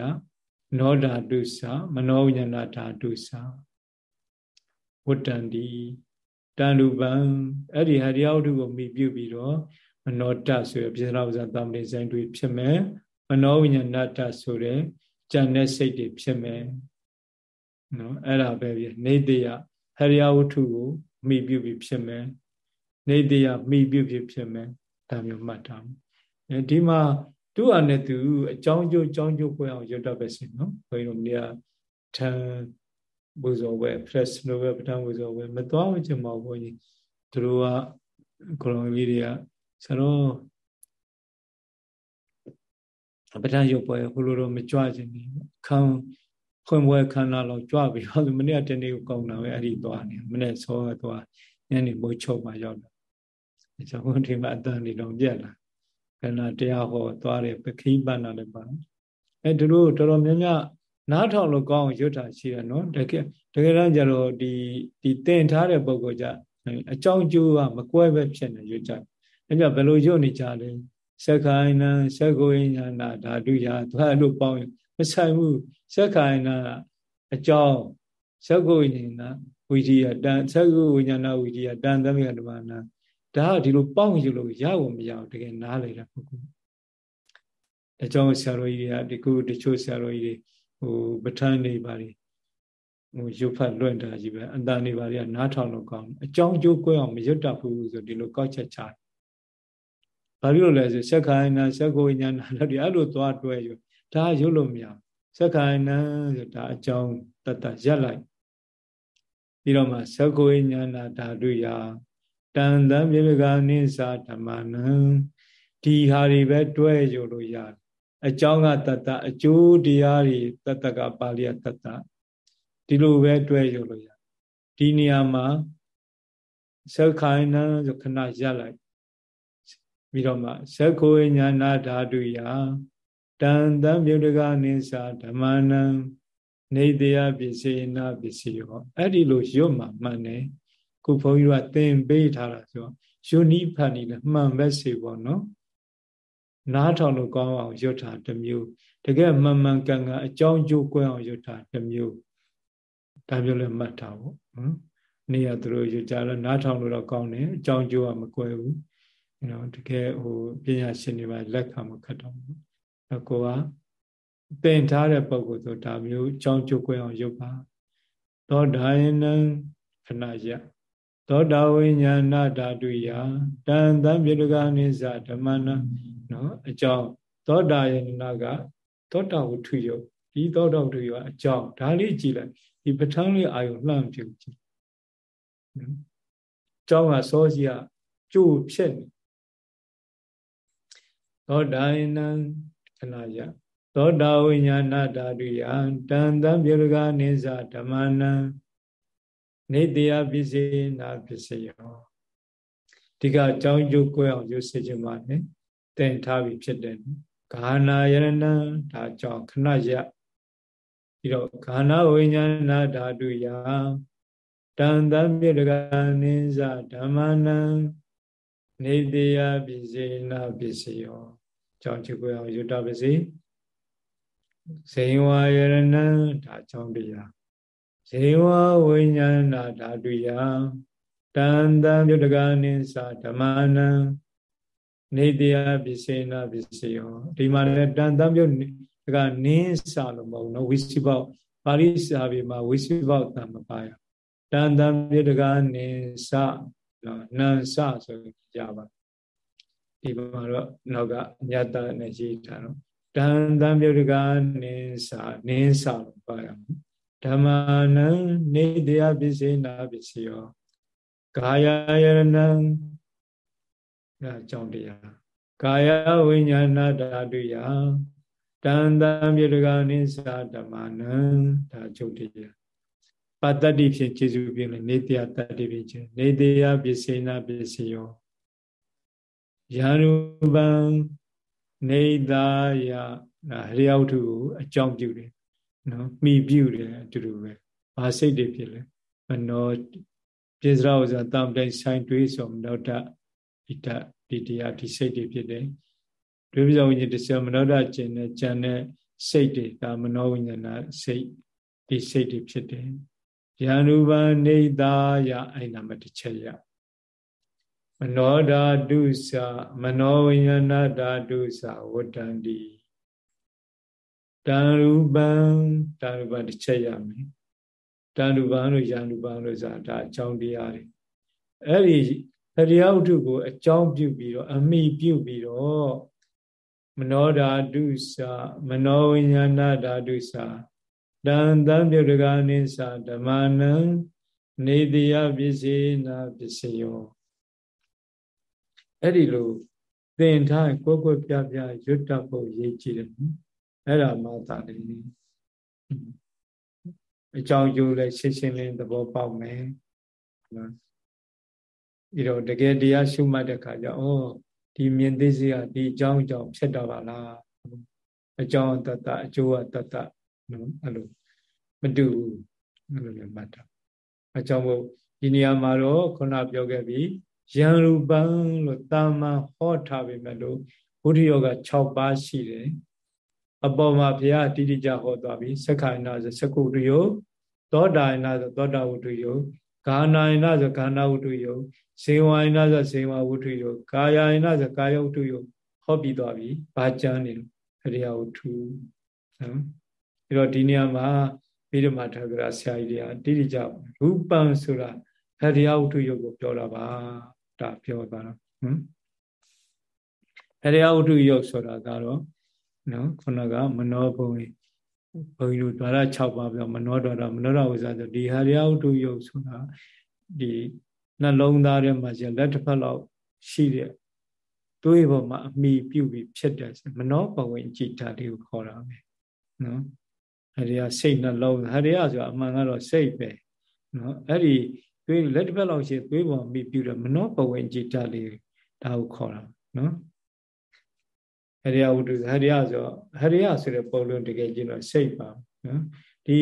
နောဓာတုစမနောဉာဏဓာတုစဝတ္တန္တိတန်ရူပံအဲ့ဒီဟရိယဝတ္ထုကိုမိပြုပြီးတော့မနောတဆိုရပြစ္ဆရာဝဇ္ဇတံပရိဆိုင်တွေဖြစ်မယ်မနောဝိညာဏတ္တဆိုတဲ့ကြံတဲ့စိတ်တွေဖြစ်မယ်နော်အဲ့ဒါပဲပြနေတယဟရိယဝတ္ထုကိုမိပြုပြီးဖြစ်မယ်နေတယမိပြုပြီးဖြစ်မယ်ဒါမျိုးမှတ်ထားမယ်အဲဒီမှာ သူ့အနေနဲ့သူအကြောင်းကျိုးအကြောင်းကျိုးကိုအောင်ရွတ်တတ်ပဲစီနော်ဘုန်းကြီးတို့နေရာထံဘုဇောဝဲ press လိုပဲပထမဘုဇောဝဲမသွားမချင်ပါဘူးဘုန်းကြီးသူတို့ကကိုလိုကြီးတွေကဆိုတော့ပဋ္ဌာန်းရုပ်ပွဲဟိုလိုတော့မကြွခြင်းနေခံဖွင့်ပွဲခန္ဓာလောက်ကြွပြီးတော့မနေ့ကတနေ့ကိုကောင်းတာပဲအဲ့ဒီသွားနေမနေ့စောသွားညနေမိုးချုပ်မှရောက်တာအကြောင်းဘုရားမှာအတန်နေတော့ပြက်လာ ခန္ဓာတရားဟောသွားတယ်ပခိပန္နာလည်းပါအဲသူတို့တော်တော်များများနားထောင်လို့ကောင်းအောင်ရွတ်တာရှိတယ်နော်တကယ်တကယ်တမ်းကျတော့ဒီဒီတင်ထားတဲ့ပုံကကြအကြောင်းကျိုးကမကွဲပဲဖြစ်နေရွတ်ကြတယ်အဲကြောင့်ဘယ်လိုရွတ်နေကြလဲစက္ခိုင်နံစက္ကိုဉာဏဓာတုရာသူအဲ့လိုပေါင်းမဆိုင်ဘူးစက္ခိုင်နံအကြောင်းစက္ကိုဉာဏဝိဓိယတန်စက္ကိုဉာဏဝိဓိယတန်သမယဓမ္မနာ ဒါကဒီလိုပေါင်းယူလို့ရဖို့မရဘူးတကယ်နားလေတဲ့ပုဂ္ဂိုလ်အကြောင်းဆရာတော်ကြီးတွေကဒီခုတချို့ဆရာတော်ကြီးတွေဟိုပဋ္ဌာန်းနေပါလေဟိုရုပ်ဖတ်လွင့်တာကြီးပဲအတန်နေပါလေကနားထောင်လို့ကောင်းအကြောင်းကျိုးကွဲအောင်မရွတ်တတ်ဘူးဆိုဒီလိုကောက်ချက်ချတယ်ဘာဖြစ်လို့လဲဆိုစက္ခိုင်နာစက္ကိုဉာဏလည်းဒီအဲ့လိုသွားတွဲယူဒါရုပ်လို့မရစက္ခိုင်နာဆိုဒါအကြောင်းတတရက်လိုက်ပြီးတော့မှစက္ကိုဉာဏဓာတုယ တန်တံမြေကနိသာဓမ္မနံဒီဟာတွေပဲတွဲယူလို့ရတယ်အကြောင်းကတတအကျိုးတရားတွေတတကပါဠိယတတဒီလိုပဲတွဲယူလို့ရဒီနေရာမှာစက္ခိုင်နာဆိုခဏရက်လိုက်ပြီးတော့မှဇက်ကိုဉာဏဓာတုယတန်တံမြုတကနိသဓမ္မနံနေတရားပစ္စေနာပစ္စယောအဲ့ဒီလိုရွတ်မှမှန်တယ် ခုဘုန်းကြီးတို့ကသင်ပေးထားတာဆိုယုန်ဤဖန်ဤလည်းမှန်ပဲစေပေါ့နော်နားထောင်လို့ကောင်းအောင်ရွတ်တာတစ်မျိုးတကယ်မှန်မှန်ကန်ကန်အကြောင်းကျိုးကွဲအောင်ရွတ်တာတစ်မျိုးဒါမျိုးလည်းမှတ်ထားပေါ့နော်နေရသူတို့ရွတ်ကြတော့နားထောင်လို့တော့ကောင်းတယ်အကြောင်းကျိုးကမကွဲဘူးနော်တကယ်ဟိုပညာရှင်တွေပါလက်ခံမခတ်တော့ဘူးအကိုကပင်ထားတဲ့ပုံကိုဆိုဒါမျိုးအကြောင်းကျုပ်ကွဲအောင်ရုပ်ပါသောဒါယနံခဏယ သောတာဝိညာဏဓာတုယတန်တံပြေတကနိစ္စဓမ္မနနော်အကြောင်းသောတာယနကသောတာဝုထုယဒီသောတာဝုထုယအကြောင်းဒါလေးကြည့်လိုက်ဒီပဋ္ဌာန်းလေးအာယုလှမ်းပြုကြည့်နော်အကြောင်းကစောစီကကျိုးဖြစ်နေသောတာယနံခဏယသောတာဝိညာဏဓာတုယတန်တံပြေရကနိစ္စဓမ္မနံ နေတရားပစ္စေနာပစ္စယောဒီကအကြောင်းကျိုးကွဲအောင်ရုပ်စေခြင်းပါနဲ့တင်ထားပြီးဖြစ်တယ်ဂါနာယရဏဒါကြောင့်ခဏရပြီးတော့ဂါနာဝိညာဏဓာတုယတန်တမြေတကနိစ္စဓမ္မနံနေတေယပိစေနာပိစေယောကြောင့်ချကိုအောင်ယုတပစီဇေဝယရဏဒါကြောင့်တရား ဇေဝဝိညာဏဓာတုယတန်တမြုတကနိသဓမ္မနံနေတရားပစ္စေနာပစ္စယောဒီမှာလည်းတန်တမြုတကနင်းစလို့မဟုတ်နော်ဝိစီပေါပါဠိစာပေမှာဝိစီပေါတံမပါရတန်တမြုတကနင်းစနော်နန်စဆိုကြပါဒီမှာတော့နောက်ကညတနဲ့ရေးထားတော့တန်တမြုတကနင်းစနင်းစလို့ပါရ ဓမ္မနံနေတရားပစ္စေနာပစ္စယောကာယယရဏံဒါအကြောင်းတရားကာယဝိညာဏဓာတုယတန်တံမြေတကာနိသဓမ္မနံဒါအကျုပ်တရားပတ္တတိဖြင့်ခြေစုပြင်းလေနေတရားတတ္တိဖြင့်ခြေနေတရားပစ္စေနာပစ္စယောယာနုပံနေသာယဟရိယဝတ္ထုကိုအကြောင်းပြုတယ် နော်မိပြုတယ်အတူတူပဲဘာစိတ်တွေဖြစ်လဲမနောပိစရာဥစ္စာတမ်တိုင်းဆိုင်တွေးဆိုမနောဒဣတဒီတရားဒီစိတ်တွေဖြစ်တယ်ဒွေပဇဝိညာဉ်တစ်ဆမနောဒကျင်နဲ့ကြံတဲ့စိတ်တွေဒါမနောဝိညာဏစိတ်ဒီစိတ်တွေဖြစ်တယ်ယန္နုပနေသာယအဲ့နာမတစ်ချက်ရမနောဓာတုသမနောဝိညာဏဓာတုသဝတ္တန္တိ တံရူပံတံရူပတစ်ချက်ရမယ်တန်တုပံလို့ယန္တုပံလို့ဆိုတာဒါအကြောင်းတရားတွေအဲ့ဒီတရားဥထုကို အကြောင်းပြုပြီးတော့အမိပြုပြီးတော့မနောဓာတုစာမနောဝိညာဏဓာတုစာတန်တံပြုတကာနိသဓမ္မနံနေတိယပစ္စေနာပစ္စယောအဲ့ဒီလိုသင်ထားကိုယ်ကိုယ်ပြပြရွတ်တတ်ဖို့ရည်ကြည်တယ် အဲ့ဒါမှသာတယ်အကြောင်းကျိုးလည်းရှင်းရှင်းလင်းသဘောပေါက်မယ်နော်ပြီးတော့တကယ်တရားရှုမှတ်တဲ့ခါကျတော့ဩဒီမြင်သိစေကဒီအကြောင်းအကြောင်းဖြစ်တော့ပါလားအကြောင်းတတအကျိုးကတတနော်အဲ့လိုမတူဘူးအဲ့လိုလည်းမှတ်တာအကြောင်းမို့ဒီနေရာမှာတော့ခုနပြောခဲ့ပြီယံရူပံလို့တာမန်ဟောထားပေမဲ့လို့ဘုဒ္ဓယောဂ6ပါးရှိတယ် အပေါ်မှာဘုရားတိတိကျဟောသွားပြီသက္ခိုင်နာဆိုသက္ကုတ္တယောသောတာယနာဆိုသောတာဝတ္တယောဂာနာယနာဆိုဂာနာဝတ္တယောဇေဝယနာဆိုဇေဝဝတ္တယောကာယယနာဆိုကာယဝတ္တယောဟောပြီးသွားပြီဘာကြမ်းနေလို့အရိယဝတ္ထုနော်အဲတော့ဒီနေရာမှာဘိဓမ္မာထကရာဆရာကြီးတွေကတိတိကျရူပံဆိုတာအရိယဝတ္ထုယောကိုပြောတာပါဒါပြောပါတော့ဟမ်အရိယဝတ္ထုယောဆိုတာကတော့ နော်ခုနကမနောဘုံကြီးဘုန်းကြီးတို့ဓာရ6ပါးပြောမနောဒရမနောဒဝိဇ္ဇာဆိုဒီဟာရယဝတ္ထုယုတ်ဆိုတာဒီနှလုံးသားထဲမှာကျလက်တစ်ဖက်လောက်ရှိတဲ့တွေးပေါ်မှာအမိပြုတ်ပြီးဖြစ်တဲ့မနောဘဝင်ကြည်ဓာတ်တွေကိုခေါ်တာပဲနော်ဟာရယစိတ်နှလုံးဟာရယဆိုတာအမှန်ကတော့စိတ်ပဲနော်အဲ့ဒီတွေးလက်တစ်ဖက်လောက်ရှိတွေးပေါ်မိပြုတ်တဲ့မနောဘဝင်ကြည်ဓာတ်လေးဒါကိုခေါ်တာနော် ဟရိယဝတ္ထုဟရိယဆိုဟရိယဆိုတဲ့ပုံလုံးတကယ်ကျင်းတော့စိတ်ပါနော်ဒီ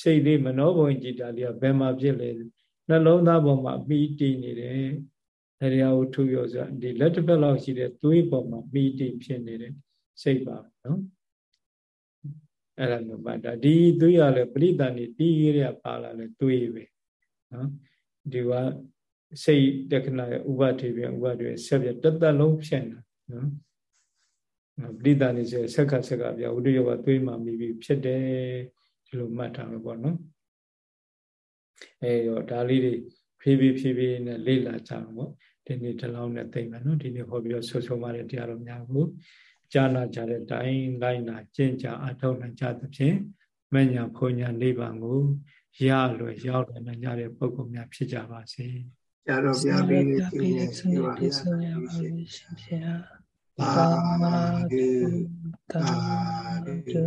စိတ်လေးမနောဘုံจิตတာလေးကဘယ်မှာဖြစ်လဲနှလုံးသားပေါ်မှာပြီးတည်နေတယ်ဟရိယဝတ္ထုရောဆိုဒီလက်တစ်ဖက်လောက်ရှိတဲ့သွေးပေါ်မှာပြီးတည်ဖြစ်နေတဲ့စိတ်ပါနော်အဲ့ဒါမျိုးပါဒါဒီသွေးရလဲပရိသန်နေတီးရပါလာလဲသွေးပဲနော်ဒီကစိတ်တက္ကနာရဲ့ဥပထေပြန်ဥပတွေဆက်ပြတသက်လုံးဖြစ်နေတာနော် ပဋိသန္ဓေဆိုဆက်ခါဆက်ကပြဝိတ္တယောကသွေးမှမိပြီးဖြစ်တယ်ဒီလိုမှတ်ထားလို့ပေါ့နော်အဲတော့ဒါလေးတွေဖြည်းဖြည်းဖြည်းဖြည်းနဲ့လေ့လာကြအောင်ပေါ့ဒီနေ့ဒီလောက်နဲ့သိမ့်မယ်နော်ဒီနေ့ဟောပြီးတော့ဆွဆုံးပါတဲ့တရားတော်များကိုကြားနာကြတဲ့တိုင်းလိုက်နာကျင့်ကြအထောက်နိုင်ကြသဖြင့်မညာဖုန်ညာနိဗ္ဗာန်ကိုရလွယ်ရောက်လွယ်နိုင်ကြတဲ့ပုဂ္ဂိုလ်များဖြစ်ကြပါစေ။ကြာတော်ပြပေးတဲ့ကျေးဇူးပါရှင်။ သာဓုသာဓု